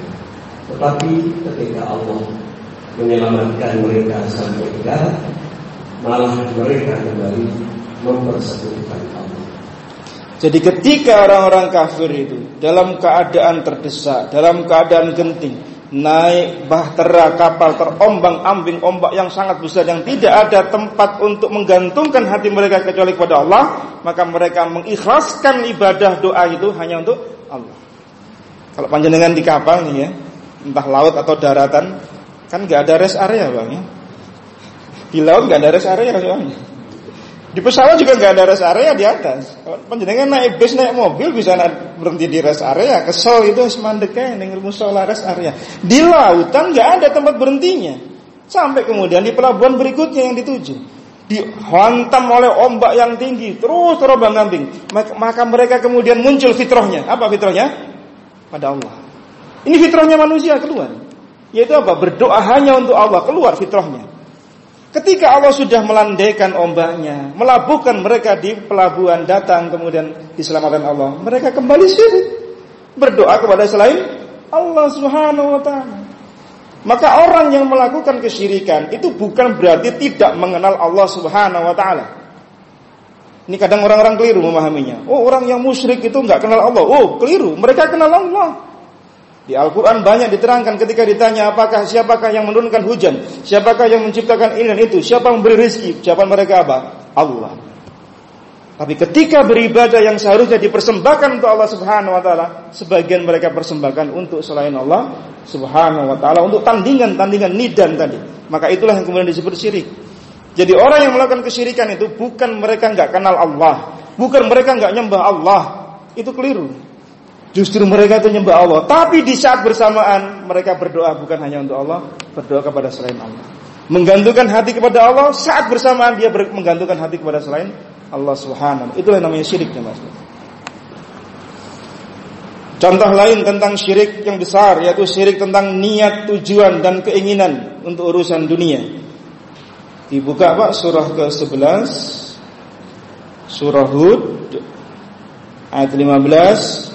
Tetapi ketika Allah menyelamatkan mereka sampai darat, malah mereka kembali mempersekutukan Allah.
Jadi ketika orang-orang kafir itu dalam keadaan terdesak, dalam keadaan genting, naik bahtera kapal terombang-ambing ombak yang sangat besar yang tidak ada tempat untuk menggantungkan hati mereka kecuali kepada Allah, maka mereka mengikhlaskan ibadah doa itu hanya untuk Allah. Kalau panjenengan di kapal nih ya, entah laut atau daratan, kan nggak ada rest area bang ya. Di laut nggak ada rest area soalnya. Di pesawat juga nggak ada rest area di atas. Penjenengan naik bis naik mobil bisa naik, berhenti di rest area. Kesel itu semandeknya ning musola rest area. Di lautan nggak ada tempat berhentinya. Sampai kemudian di pelabuhan berikutnya yang dituju dihantam oleh ombak yang tinggi terus terombang ambing maka mereka kemudian muncul fitrahnya apa fitrahnya pada Allah ini fitrahnya manusia keluar. Yaitu apa? Berdoa hanya untuk Allah, keluar fitrahnya. Ketika Allah sudah melandaikan ombaknya, melabuhkan mereka di pelabuhan datang kemudian diselamatkan Allah, mereka kembali syirik. Berdoa kepada selain Allah Subhanahu wa taala. Maka orang yang melakukan kesyirikan itu bukan berarti tidak mengenal Allah Subhanahu wa taala. Ini kadang orang-orang keliru memahaminya. Oh, orang yang musyrik itu nggak kenal Allah. Oh, keliru. Mereka kenal Allah. Di Al-Quran banyak diterangkan ketika ditanya apakah siapakah yang menurunkan hujan, siapakah yang menciptakan ini dan itu, siapa memberi rezeki, jawaban mereka apa? Allah. Tapi ketika beribadah yang seharusnya dipersembahkan untuk Allah Subhanahu wa taala, sebagian mereka persembahkan untuk selain Allah Subhanahu wa taala untuk tandingan-tandingan nidan tadi. Maka itulah yang kemudian disebut syirik. Jadi orang yang melakukan kesyirikan itu bukan mereka nggak kenal Allah, bukan mereka nggak nyembah Allah, itu keliru. Justru mereka itu nyembah Allah, tapi di saat bersamaan mereka berdoa bukan hanya untuk Allah, berdoa kepada selain Allah. Menggantungkan hati kepada Allah saat bersamaan dia menggantungkan hati kepada selain Allah Subhanahu. Itulah namanya syirik, Mas. Contoh lain tentang syirik yang besar yaitu syirik tentang niat, tujuan dan keinginan untuk urusan dunia. Dibuka Pak surah ke-11 Surah Hud ayat 15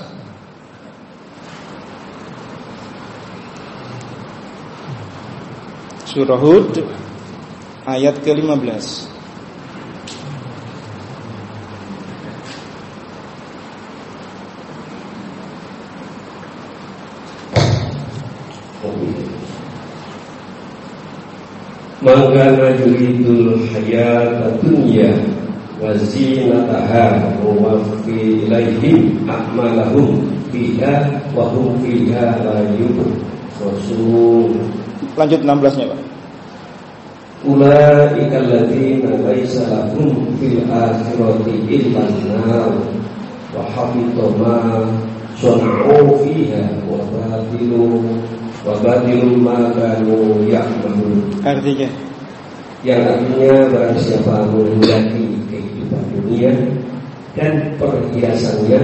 Surah Hud ayat ke-15.
Maka yuridul hayat dunya wa zinataha wa fi ilaihim a'malahum fiha wa hum fiha la Rasul
Lanjut 16-nya, Pak.
Ulaika alladziina laisa lahum fil akhirati illa an-nar wa habita ma sana'u fiha wa batilu wa badilum ma kanu ya'malun.
Artinya
yang artinya barang siapa menghendaki kehidupan dunia dan perhiasannya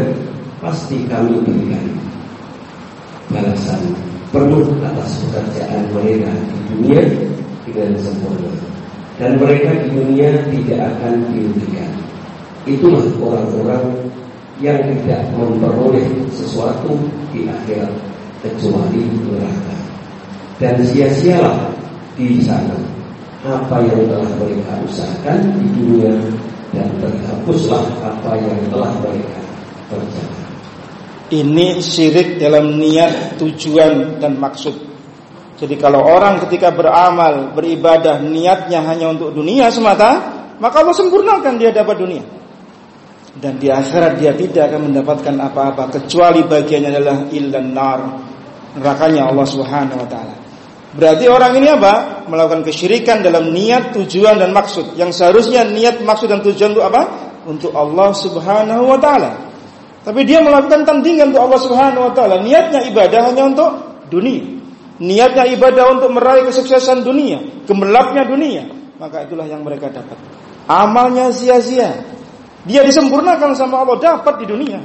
pasti kami berikan balasan penuh atas pekerjaan mereka di dunia dengan sempurna dan mereka di dunia tidak akan dirugikan. Itulah orang-orang yang tidak memperoleh sesuatu di akhirat kecuali neraka. Dan sia-sialah di sana apa yang telah mereka usahakan di dunia dan terhapuslah apa yang telah mereka kerjakan.
Ini syirik dalam niat, tujuan dan maksud. Jadi kalau orang ketika beramal, beribadah niatnya hanya untuk dunia semata, maka Allah sempurnakan dia dapat dunia. Dan di akhirat dia tidak akan mendapatkan apa-apa kecuali bagiannya adalah ilan nar, nerakanya Allah Subhanahu wa taala. Berarti orang ini apa? Melakukan kesyirikan dalam niat, tujuan dan maksud. Yang seharusnya niat, maksud dan tujuan untuk apa? Untuk Allah Subhanahu wa taala. Tapi dia melakukan tandingan untuk Allah Subhanahu wa taala. Niatnya ibadah hanya untuk dunia. Niatnya ibadah untuk meraih kesuksesan dunia, gemerlapnya dunia. Maka itulah yang mereka dapat. Amalnya sia-sia. Dia disempurnakan sama Allah dapat di dunia.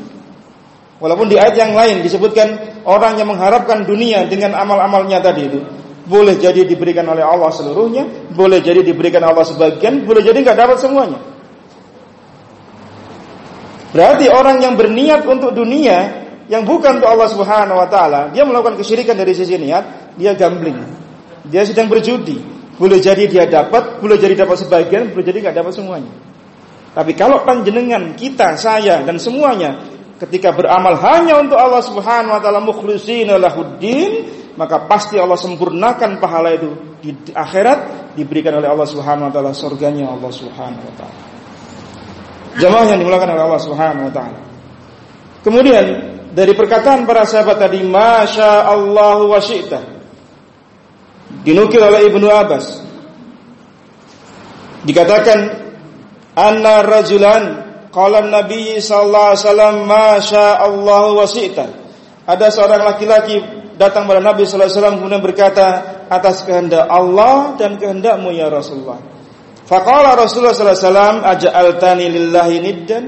Walaupun di ayat yang lain disebutkan orang yang mengharapkan dunia dengan amal-amalnya tadi itu boleh jadi diberikan oleh Allah seluruhnya, boleh jadi diberikan Allah sebagian, boleh jadi nggak dapat semuanya. Berarti orang yang berniat untuk dunia yang bukan untuk Allah Subhanahu wa taala, dia melakukan kesyirikan dari sisi niat, dia gambling. Dia sedang berjudi. Boleh jadi dia dapat, boleh jadi dapat sebagian, boleh jadi nggak dapat semuanya. Tapi kalau panjenengan kita, saya dan semuanya ketika beramal hanya untuk Allah Subhanahu wa taala mukhlishina lahuddin, maka pasti Allah sempurnakan pahala itu di akhirat diberikan oleh Allah Subhanahu wa taala surganya Allah Subhanahu wa taala. Jamaah yang dimulakan oleh Allah Subhanahu wa taala. Kemudian dari perkataan para sahabat tadi, "Masya Allah wa syi'ta." Dinukil oleh Ibnu Abbas. Dikatakan anna rajulan Qala Nabi sallallahu alaihi wasallam masya Allah wa syi'ta. Ada seorang laki-laki datang pada Nabi sallallahu alaihi wasallam kemudian berkata atas kehendak Allah dan kehendakmu ya Rasulullah. Faqala Rasulullah sallallahu alaihi wasallam aja'altani lillahi niddan?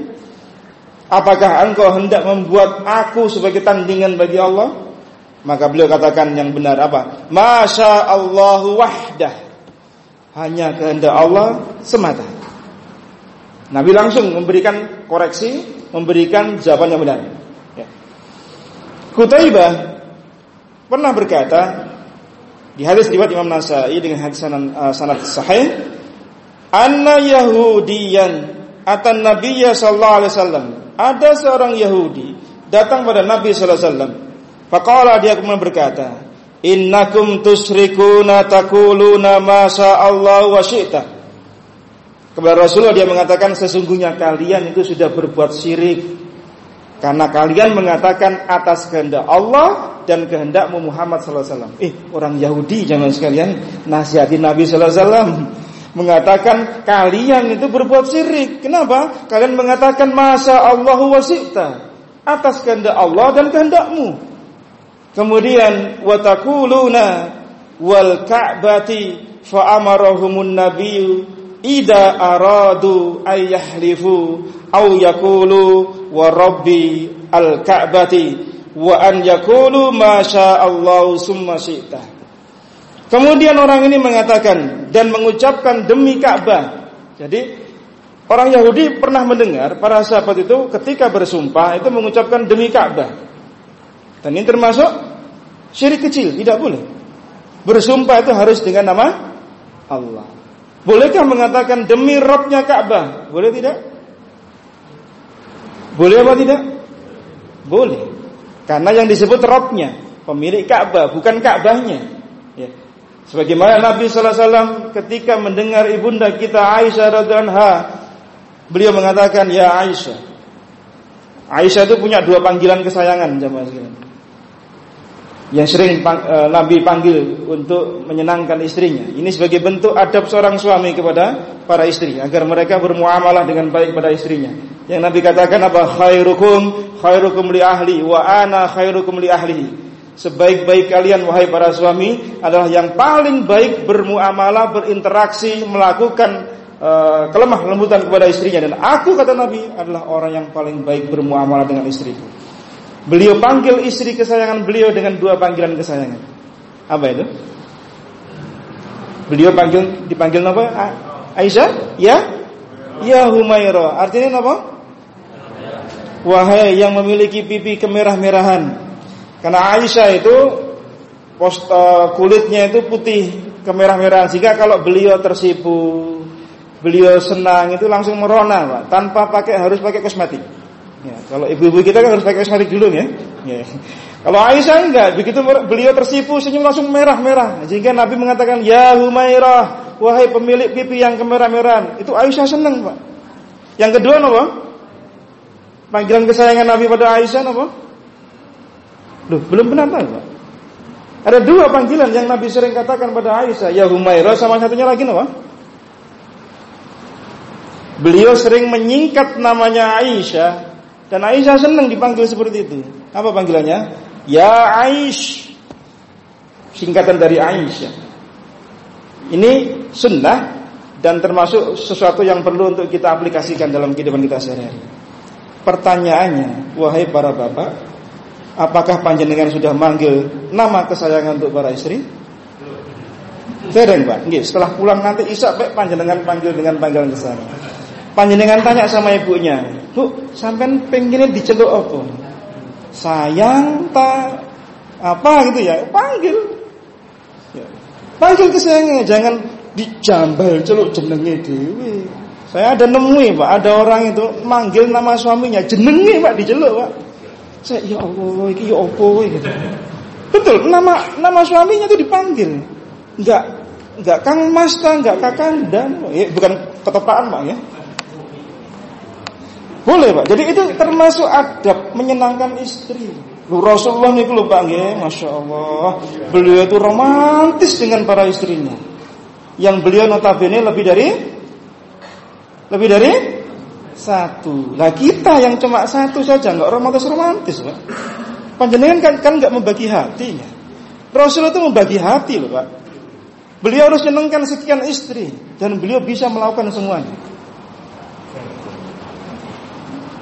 Apakah engkau hendak membuat aku sebagai tandingan bagi Allah? Maka beliau katakan yang benar apa? Masya Allah wahdah. Hanya kehendak Allah semata. Nabi langsung memberikan koreksi, memberikan jawaban yang benar. Ya. Kutaibah pernah berkata di hadis riwayat Imam Nasai dengan hadis sanad, uh, sanad sahih, "Anna Yahudiyan atan Nabiyya sallallahu alaihi wasallam. Ada seorang Yahudi datang pada Nabi sallallahu alaihi wasallam. Faqala dia kemudian berkata, "Innakum tusyrikuna taquluna ma Allah wa syi'ta." Kepada Rasulullah dia mengatakan sesungguhnya kalian itu sudah berbuat syirik karena kalian mengatakan atas kehendak Allah dan kehendakmu Muhammad sallallahu alaihi wasallam. Eh, orang Yahudi jangan sekalian nasihati Nabi sallallahu alaihi wasallam mengatakan kalian itu berbuat syirik. Kenapa? Kalian mengatakan masa Allahu wasita atas kehendak Allah dan kehendakmu. Kemudian watakuluna wal ka'bati fa amarahumun nabiyyu ida aradu ayyahlifu au yakulu wa rabbi al ka'bati wa an yakulu ma sya Allah summa syi'ta. Kemudian orang ini mengatakan dan mengucapkan demi Ka'bah. Jadi orang Yahudi pernah mendengar para sahabat itu ketika bersumpah itu mengucapkan demi Ka'bah. Dan ini termasuk syirik kecil, tidak boleh. Bersumpah itu harus dengan nama Allah. Bolehkah mengatakan demi Robnya Ka'bah? Boleh tidak? Boleh apa tidak? Boleh. Karena yang disebut Robnya, pemilik Ka'bah, bukan Ka'bahnya. Sebagaimana Nabi sallallahu alaihi wasallam ketika mendengar ibunda kita Aisyah radhiyallahu beliau mengatakan, "Ya Aisyah." Aisyah itu punya dua panggilan kesayangan jemaah sekalian. Yang sering e, Nabi panggil untuk menyenangkan istrinya. Ini sebagai bentuk adab seorang suami kepada para istri agar mereka bermuamalah dengan baik pada istrinya. Yang Nabi katakan apa? Khairukum khairukum li ahli wa ana khairukum li ahli Sebaik-baik kalian wahai para suami adalah yang paling baik bermuamalah, berinteraksi, melakukan uh, kelemah lembutan kepada istrinya dan aku kata Nabi adalah orang yang paling baik bermuamalah dengan istriku. Beliau panggil istri kesayangan beliau dengan dua panggilan kesayangan. Apa itu? Beliau panggil dipanggil apa? Aisyah? Ya? Ya Humaira. Artinya apa? Wahai yang memiliki pipi kemerah-merahan karena Aisyah itu post, kulitnya itu putih kemerah-merahan sehingga kalau beliau tersipu, beliau senang itu langsung merona, Pak, tanpa pakai harus pakai kosmetik. Ya, kalau ibu-ibu kita kan harus pakai kosmetik dulu ya. ya. Kalau Aisyah enggak, begitu beliau tersipu senyum langsung merah-merah. Sehingga Nabi mengatakan, "Ya Humairah, wahai pemilik pipi yang kemerah-merahan." Itu Aisyah senang, Pak. Yang kedua apa? Panggilan kesayangan Nabi pada Aisyah apa? Loh, belum benar tahu, Pak. Ada dua panggilan yang Nabi sering katakan pada Aisyah, ya Humairah sama satunya lagi apa? Beliau sering menyingkat namanya Aisyah dan Aisyah senang dipanggil seperti itu. Apa panggilannya? Ya Aish. Singkatan dari Aisyah. Ini sunnah dan termasuk sesuatu yang perlu untuk kita aplikasikan dalam kehidupan kita sehari-hari. Pertanyaannya, wahai para bapak, Apakah panjenengan sudah manggil nama kesayangan untuk para istri? Dereng Pak. Nggih, setelah pulang nanti Isya Pak panjenengan panggil dengan panggilan kesayangan. Panjenengan tanya sama ibunya, "Bu, sampean pengen diceluk apa?" Sayang ta apa gitu ya? Panggil. Ya. Panggil kesayangannya, jangan dijambal celuk jenenge dewi. Saya ada nemui Pak, ada orang itu manggil nama suaminya jenenge Pak diceluk Pak. Saya ya Allah, iki ya apa gitu. Betul, nama nama suaminya itu dipanggil. Enggak enggak Kang Mas ta, enggak Kakanda, ya, bukan ketopaan Pak ya. Boleh Pak. Jadi itu termasuk adab menyenangkan istri. Lu Rasulullah niku lho Pak nggih, Masya Allah. Beliau itu romantis dengan para istrinya. Yang beliau notabene lebih dari lebih dari satu. Lah kita yang cuma satu saja nggak romantis romantis, pak. Panjenengan kan kan nggak membagi hatinya. Rasul itu membagi hati loh pak. Beliau harus menyenangkan sekian istri dan beliau bisa melakukan semuanya.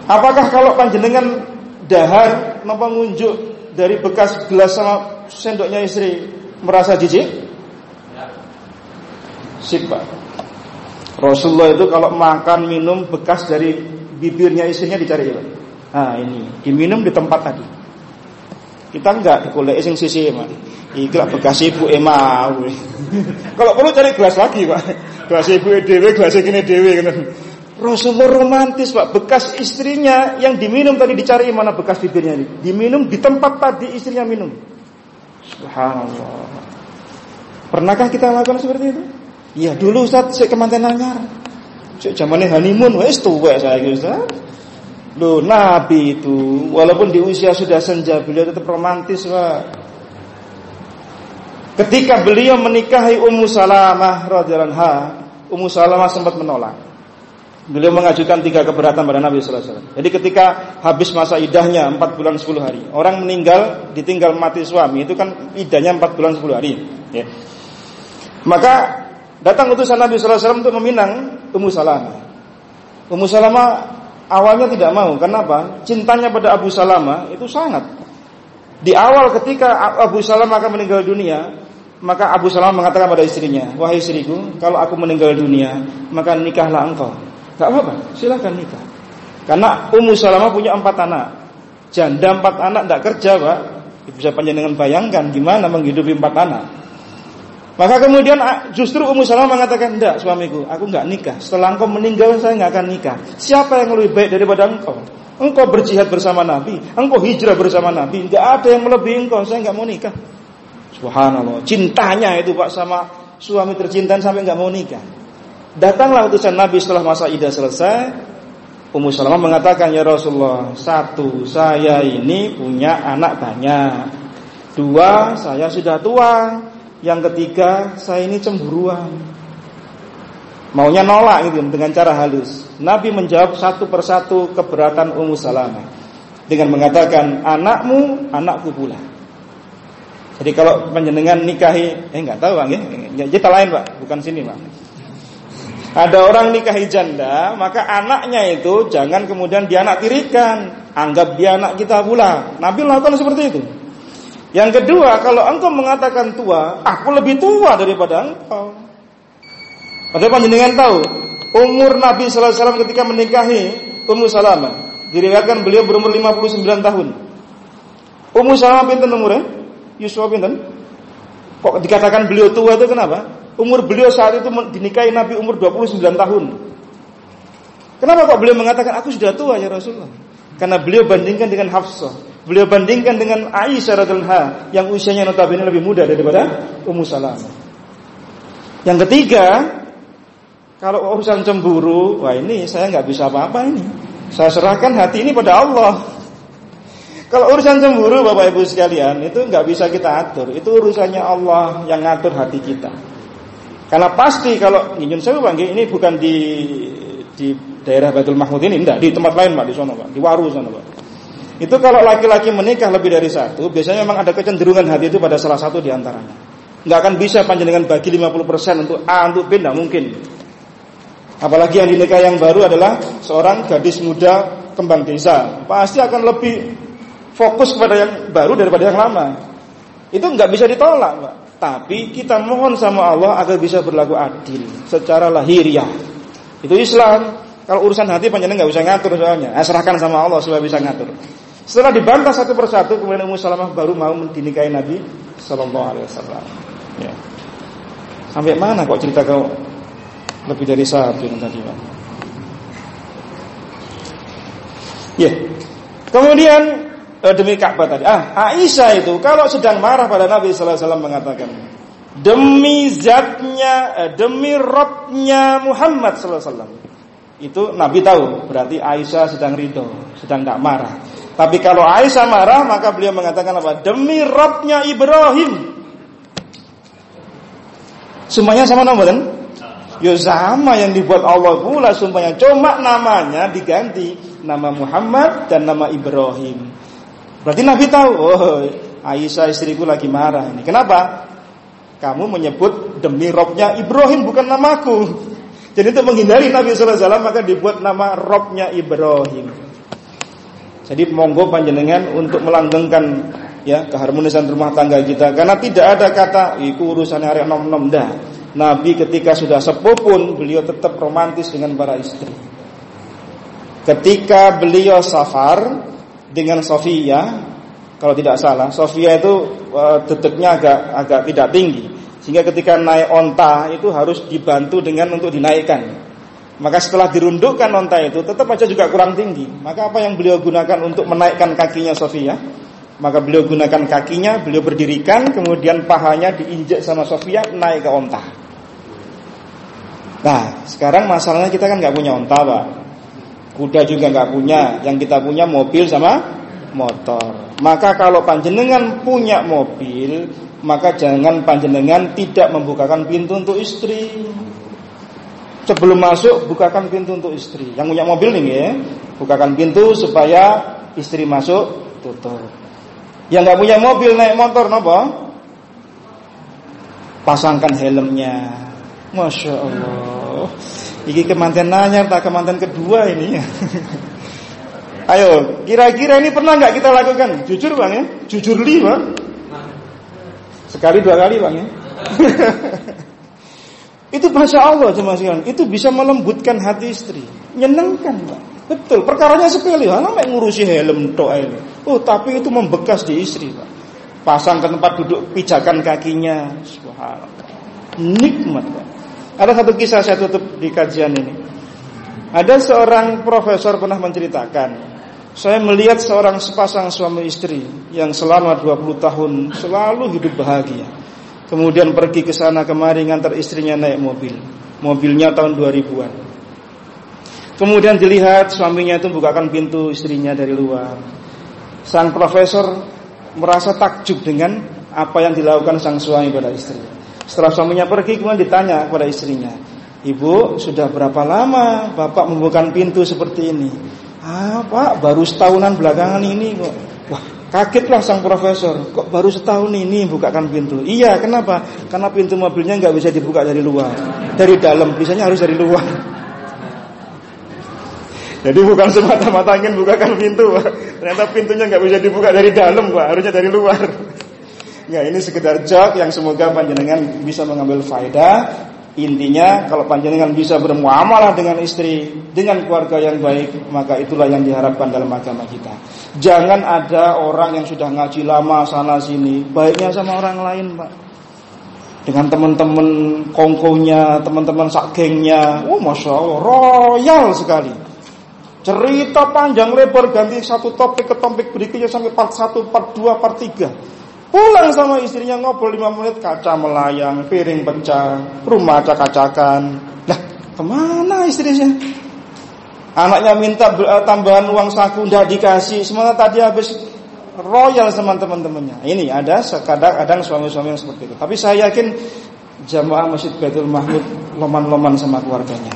Apakah kalau panjenengan dahar nampak ngunjuk dari bekas gelas sama sendoknya istri merasa jijik? Sip pak. Rasulullah itu kalau makan minum bekas dari bibirnya istrinya dicari ya. Nah ini diminum di tempat tadi. Kita enggak dikolek sing sisi mak. Iki bekas ibu emau. kalau perlu cari gelas lagi pak. Gelas ibu dewe, gelas gini dewe kan. Rasulullah romantis pak, bekas istrinya yang diminum tadi dicari mana bekas bibirnya ini, diminum di tempat tadi istrinya minum. Subhanallah. Pernahkah kita lakukan seperti itu? Iya dulu saat saya kemanten anyar. Saya zamannya honeymoon, wes tua saya Ustaz. Loh, Nabi itu walaupun di usia sudah senja beliau tetap romantis pak. Ketika beliau menikahi Ummu Salamah radhiyallahu anha, Ummu Salamah sempat menolak. Beliau mengajukan tiga keberatan pada Nabi Sallallahu Alaihi Wasallam. Jadi ketika habis masa idahnya empat bulan sepuluh hari, orang meninggal ditinggal mati suami itu kan idahnya empat bulan sepuluh hari. Ya. Maka datang utusan Nabi Sallallahu Alaihi Wasallam untuk meminang Ummu Salamah. Ummu Salamah awalnya tidak mau. Kenapa? Cintanya pada Abu Salamah itu sangat. Di awal ketika Abu Salamah akan meninggal dunia, maka Abu Salamah mengatakan pada istrinya, wahai istriku, kalau aku meninggal dunia, maka nikahlah engkau. Gak apa-apa, silahkan nikah. Karena Ummu Salamah punya empat anak. Janda empat anak tidak kerja, Pak. Bisa panjenengan bayangkan gimana menghidupi empat anak. Maka kemudian ah, justru Ummu Salamah mengatakan, tidak suamiku, aku nggak nikah. Setelah engkau meninggal saya nggak akan nikah. Siapa yang lebih baik daripada engkau? Engkau berjihad bersama Nabi, engkau hijrah bersama Nabi. Nggak ada yang melebihi engkau. Saya nggak mau nikah. Subhanallah, cintanya itu Pak sama suami tercinta sampai nggak mau nikah. Datanglah utusan Nabi setelah masa idah selesai. Ummu Salamah mengatakan, "Ya Rasulullah, satu, saya ini punya anak banyak. Dua, saya sudah tua. Yang ketiga, saya ini cemburuan." Maunya nolak gitu dengan cara halus. Nabi menjawab satu persatu keberatan Ummu Salamah dengan mengatakan, "Anakmu, anakku pula." Jadi kalau panjenengan nikahi, eh nggak tahu bang ya, kita lain pak, bukan sini pak. Ada orang nikahi janda, maka anaknya itu jangan kemudian dianak tirikan, anggap dia anak kita pula. Nabi melakukan seperti itu. Yang kedua, kalau engkau mengatakan tua, aku lebih tua daripada engkau. Padahal panjenengan tahu, umur Nabi sallallahu alaihi wasallam ketika menikahi Ummu Salamah, diriwayatkan beliau berumur 59 tahun. Ummu Salamah pinten umurnya? Yusuf pinten? Kok dikatakan beliau tua itu kenapa? Umur beliau saat itu dinikahi Nabi umur 29 tahun. Kenapa kok beliau mengatakan aku sudah tua ya Rasulullah? Karena beliau bandingkan dengan Hafsah. Beliau bandingkan dengan Aisyah radhiallahu yang usianya notabene lebih muda daripada Ummu Salamah. Yang ketiga, kalau urusan cemburu, wah ini saya nggak bisa apa-apa ini. Saya serahkan hati ini pada Allah. Kalau urusan cemburu Bapak Ibu sekalian itu nggak bisa kita atur. Itu urusannya Allah yang ngatur hati kita. Karena pasti kalau nyun sewu Bang, ini bukan di di daerah Baitul Mahmud ini, enggak, di tempat lain Pak, di sana Pak, di Waru sana Pak. Itu kalau laki-laki menikah lebih dari satu, biasanya memang ada kecenderungan hati itu pada salah satu di antaranya. Enggak akan bisa panjenengan bagi 50% untuk A untuk B enggak mungkin. Apalagi yang dinikah yang baru adalah seorang gadis muda kembang desa, pasti akan lebih fokus kepada yang baru daripada yang lama. Itu enggak bisa ditolak, Pak. Tapi kita mohon sama Allah agar bisa berlaku adil secara lahiriah. Itu Islam. Kalau urusan hati panjenengan nggak bisa ngatur soalnya. Eh, serahkan sama Allah supaya bisa ngatur. Setelah dibantah satu persatu, kemudian Ummu Salamah baru mau dinikahi Nabi Sallallahu Alaihi Wasallam. Ya. Sampai mana kok cerita kau lebih dari satu yang tadi, Pak? Ya. Kemudian eh, demi Ka'bah tadi. Ah, Aisyah itu kalau sedang marah pada Nabi sallallahu alaihi wasallam mengatakan, demi zatnya, eh, demi robnya Muhammad sallallahu alaihi wasallam. Itu Nabi tahu, berarti Aisyah sedang ridho, sedang tidak marah. Tapi kalau Aisyah marah, maka beliau mengatakan apa? Demi robnya Ibrahim. Semuanya sama nama kan? Ya sama yang dibuat Allah pula sumpahnya. Cuma namanya diganti nama Muhammad dan nama Ibrahim. Berarti Nabi tahu, oh Aisyah istriku lagi marah ini. Kenapa? Kamu menyebut demi robnya Ibrahim bukan namaku. Jadi untuk menghindari Nabi Wasallam maka dibuat nama robnya Ibrahim. Jadi monggo panjenengan untuk melanggengkan ya keharmonisan rumah tangga kita karena tidak ada kata itu urusan hari nom nom dah. Nabi ketika sudah sepuh pun beliau tetap romantis dengan para istri. Ketika beliau safar dengan Sofia kalau tidak salah Sofia itu detiknya agak agak tidak tinggi sehingga ketika naik onta itu harus dibantu dengan untuk dinaikkan Maka setelah dirundukkan onta itu tetap aja juga kurang tinggi. Maka apa yang beliau gunakan untuk menaikkan kakinya Sofia? Maka beliau gunakan kakinya, beliau berdirikan, kemudian pahanya diinjak sama Sofia naik ke onta. Nah, sekarang masalahnya kita kan nggak punya onta, pak. Kuda juga nggak punya. Yang kita punya mobil sama motor. Maka kalau panjenengan punya mobil, maka jangan panjenengan tidak membukakan pintu untuk istri. Sebelum masuk bukakan pintu untuk istri. Yang punya mobil nih ya, bukakan pintu supaya istri masuk tutup. Yang nggak punya mobil naik motor nopo? Pasangkan helmnya. Masya Allah. Iki kemanten nanya, tak kemanten kedua ini. Ayo, kira-kira ini pernah nggak kita lakukan? Jujur bang ya, jujur li bang. Sekali dua kali bang ya. Itu bahasa Allah cuma sekalian. Itu bisa melembutkan hati istri, menyenangkan, Pak. Betul, perkaranya sepele, hanya ngurusi helm tok ini. Oh, tapi itu membekas di istri, Pak. Pasang ke tempat duduk, pijakan kakinya. Subhanallah. Nikmat, Pak. Ada satu kisah saya tutup di kajian ini. Ada seorang profesor pernah menceritakan, saya melihat seorang sepasang suami istri yang selama 20 tahun selalu hidup bahagia. Kemudian pergi ke sana kemari ngantar istrinya naik mobil. Mobilnya tahun 2000-an. Kemudian dilihat suaminya itu bukakan pintu istrinya dari luar. Sang profesor merasa takjub dengan apa yang dilakukan sang suami pada istri. Setelah suaminya pergi kemudian ditanya kepada istrinya, "Ibu, sudah berapa lama Bapak membukakan pintu seperti ini?" "Ah, baru setahunan belakangan ini kok." Kagetlah sang profesor, kok baru setahun ini bukakan pintu? Iya, kenapa? Karena pintu mobilnya nggak bisa dibuka dari luar, dari dalam, bisanya harus dari luar. Jadi bukan semata-mata ingin bukakan pintu, ternyata pintunya nggak bisa dibuka dari dalam, Pak, harusnya dari luar. Ya, ini sekedar jok yang semoga panjenengan bisa mengambil faedah Intinya kalau panjenengan bisa bermuamalah dengan istri, dengan keluarga yang baik, maka itulah yang diharapkan dalam agama kita. Jangan ada orang yang sudah ngaji lama sana sini, baiknya sama orang lain, Pak. Dengan teman-teman kongkonya, teman-teman sakengnya, oh masya Allah, royal sekali. Cerita panjang lebar ganti satu topik ke topik berikutnya sampai part 1, part 2, part 3. Pulang sama istrinya ngobrol 5 menit kaca melayang, piring pecah, rumah acak-acakan. Lah, ke mana istrinya? Anaknya minta eh, tambahan uang saku tidak dikasih, semuanya tadi habis royal sama teman-temannya. Ini ada kadang-kadang suami-suami yang seperti itu. Tapi saya yakin jamaah Masjid Baitul Mahmud loman-loman sama keluarganya.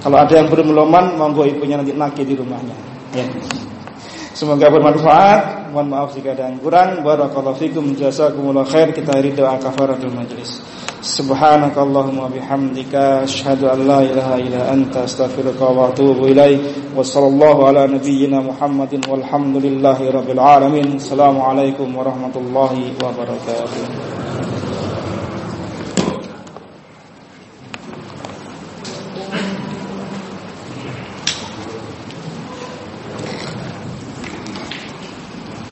Kalau ada yang belum loman, monggo ibunya nanti naki di rumahnya. Ya. Semoga bermanfaat. Mohon maaf jika ada yang kurang. Barakallahu fikum jazakumullah khair. Kita akhiri doa kafaratul majlis. Subhanakallahumma bihamdika asyhadu an la ilaha illa anta astaghfiruka wa atubu ilaik. Wa sallallahu ala nabiyyina Muhammadin walhamdulillahi rabbil alamin. Assalamualaikum warahmatullahi wabarakatuh.